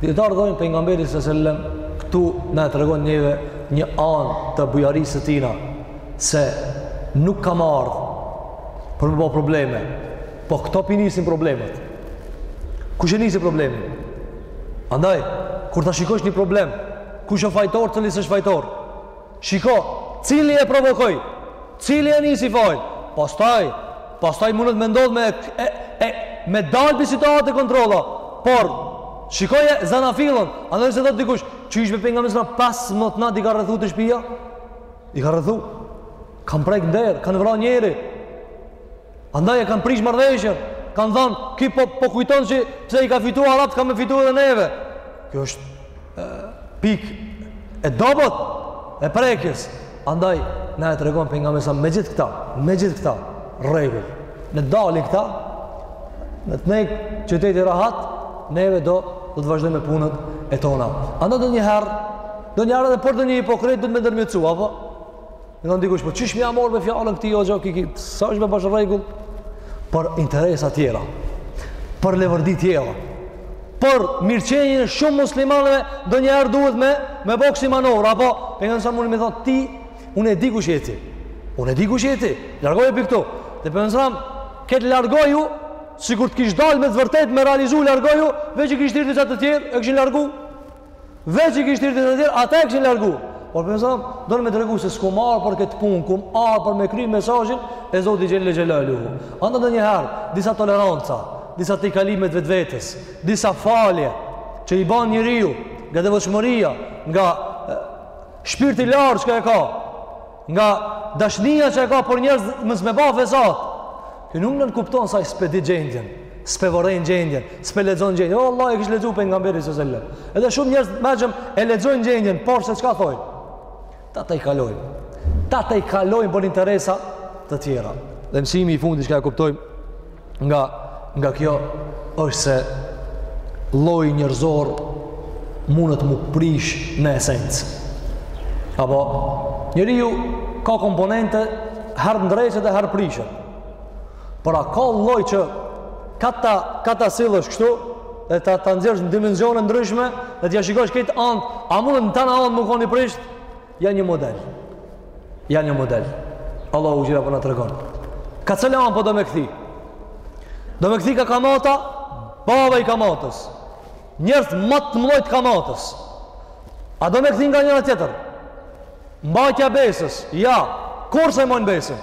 Djetarë thojnë pejgamberi alejhi selam, këtu na e tregon neve një anë të bujarisë së tina, se nuk kam ardh për me bo probleme, po këto p'i nisin problemet. Kush e nisi problemin? Andaj, kur ta shikosh një problem, kush ë fajtor, cili është fajtor? Shiko, cili e provokoi? Cili e nisi fajin? Pastaj, pastaj mundet me ndodh me e, e me dalë pi situata e kontrollës. Por, shikoje zanafillën, andaj se thotë dikush, qysh be pejgamberi pesëmbëdhjetë net i ka rrethu te shpia? I ka rrethu. Kanë prek nder, kanë vra njeri. Andaj e kanë prish marrëveshjen, kanë thënë, "Ky po po kujton se pse i ka fitu arabët, ka me fitu edhe neve." Kjo është e, pikë e dobët e prekjes. Andaj na e tregon pejgamberi sa me gjithë këta, me gjithë këta rregull. Në dalin këta, në të nejtë qyteti rahat, neve do, do të vazhdojmë me punët e tona. Andaj ndonjëherë, ndonjëherë edhe për ndonjë hipokrit duhet me ndërmjetësu, apo? Me thanë dikush, po qysh me ia marrë fjalën këtij o gjo, ky ky s'është me bash rregull? Për interesa tjera, për levërdi tjera, për mirëqenien e shumë muslimanëve, ndonjëherë duhet me, me bo kësi manovra, apo, pejgamberi sa mund me thotë, ti, unë e di kush je ti, unë e di kush je ti, largoju prej këtu, dhe pejgamberi sa, këtë largoju, sikur të kish dalë me të vërtetë, me realizu, largoju, veç i kish thirrë disa të tjerë, e kishin largu, Veç i kishte thirrë disa tjerë, ata e kishin largu. Por pejgamberi sa don me tregu se s'kum ardhë për këtë punë, kum ardhë për me kry mesazhin e Zotit xhele xhelaluhu. Andaj ndonjëherë, disa toleranca, disa tejkalime të vetvetes, disa falje që i ban njeriu nga devotshmëria, nga shpirti i lartë që e ka. Nga dashnia që e ka për njerëz mos me ba fesat. Kjo nuk nënkupton se ai s'pe di gjendjen. S'pe vëren gjendjen, s'pe lexon gjendjen. Jo, vallahi e kish lexu pejgamberi salallahu alejhi ve selem. Edhe shumë njerëz të mençëm e lexojnë gjendjen, por se çka thojnë? Ta tejkalojmë. Ta tejkalojmë për interesa të tjera. Dhe mësimi i fundit çka e kuptojmë, nga nga kjo është se lloji njerëzor munet m'u prish në esencë. Apo njeriu ka komponente herë ndreqet dhe herë prishet. Por a ka lloj që kah ta, kah ta sillësh kështu dhe ta ta nxjerrësh në dimensione ndryshme dhe t'ia shikosh krejt anët, a munet në tana anët me konë i prisht? Janë një model. Janë një model. Allahu xhele po na tregon. Kah cila anë po do me kthy. Do me kthy kah kamata, baba i kamatës. Njerëz ma të mëdhojt e kamatës. A do me kthy nga një anë tjetër? Mbajtja e besës. Ja, kurrë s'e majnë besën.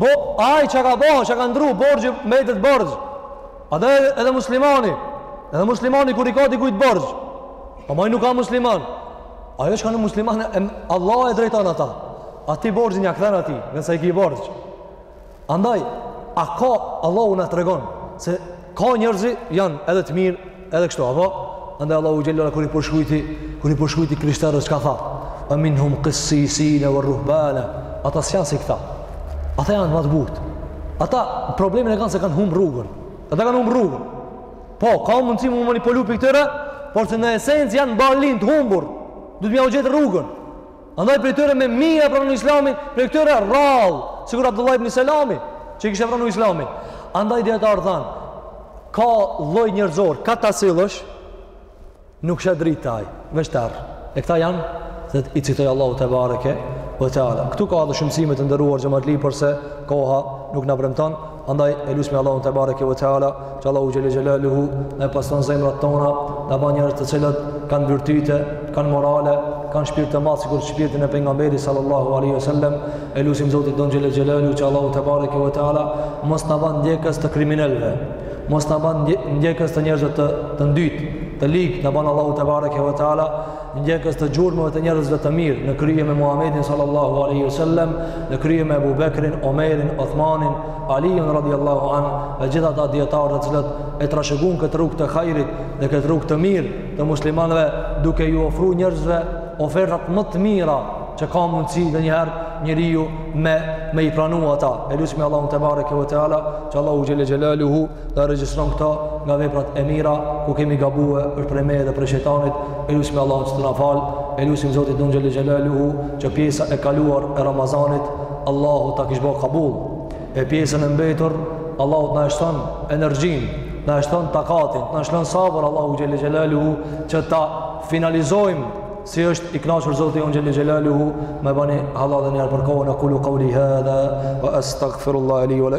Po, ai çka ka bo, çka ka ndrru, borxhi mbetet borxh. Andaj edhe, edhe muslimani, edhe muslimani kur i ka dikujt borxh. Ama ai nuk a musliman. Ajo që ka në musliman, e, Allah e drejton ata. A ti borxhin ia kthen atij, nëse i ki borxh. Andaj, a ka, Allahu na e tregon, se Ka njerëz që janë edhe të mirë, edhe kështu, apo? Andaj Allahu xhele xhelaluhu kur i përshkruajti, kur i përshkruajti krishterët çka tha? Wa minhum qissisin wa ruhbana. Ata s'janë si këta. Ata janë ma të butë. Ata problemin e kanë se kanë humb rrugën. Ata kanë humb rrugën. Po, ka mundësi m'u manipulu prej këtyre, por se në esencë janë dalin të humbur. Duhet me jau gjetë rrugën. Andaj prej tyre me mija e pranun Islamin, prej këtyre rrallë, sikur Abdullah ibn Selami, që e kishte pranu Islamin. Andaj dijetarët thanë, ka lloj njerëzor, kah ta sillësh, nuk sheh dritë ai, veç terr. E këta janë, dhe i citoi Allahu tebareke ve teala. Këtu ka edhe shumë mësime të nderuar xhematli, porse koha nuk na premton, Andaj e lusmi Allahun tebareke ve teala, që Allahu xhelle xhelaluhu na i pastron zemrat tona, na ban njerëz të cilët kanë virtyte, kanë morale, kanë shpirt të madh sikur shpirtin e pejgamberit sallallahu alaihi wasallam. E lusim Zotin tonë xhelle xhelaluhu që Allahu tebareke ve teala mos na ban ndjekës të kriminelëve, mos na ban ndjekës të njerëzve të ndytë, të lig, na ban Allahu tebareke ve teala ndjekës të gjurmëve të njerëzve të mirë në krye me Muhammedin sallallahu aleyhi sallem në krye me Ebu Bekrin, Omerin, Othmanin Alijun radiallahu anhum dhe gjithë ata dijetarë të cilët e trashëgun këtë rrugë të hajrit dhe këtë rrugë të mirë të muslimanve duke ju ofru njerëzve ofertat më të mira që ka mundësi ndonjëherë njeriu me, me i pranu ata e lusmi Allahun tebareke ve teala që Allahu xhelle xhelaluhu dhe regjistron këta nga veprat e mira ku kemi gabue është prej meje dhe prej shetanit e lusmi Allahun që të na falë e lusim Zotin tonë xhelle xhelaluhu që pjesa e kaluar e Ramazanit Allahu ta kish bo kabul e pjesën e mbetur Allahu të na e shton energjinë na e shton takatin na e shton sabrin Allahu xhelle xhelaluhu që ta finalizojmë si është i kënaqur Zoti jonë xhelle xhelaluhu ma bani hallall edhe njëherë për kohën ekulu kauli hadha wa astagfirullahi li wa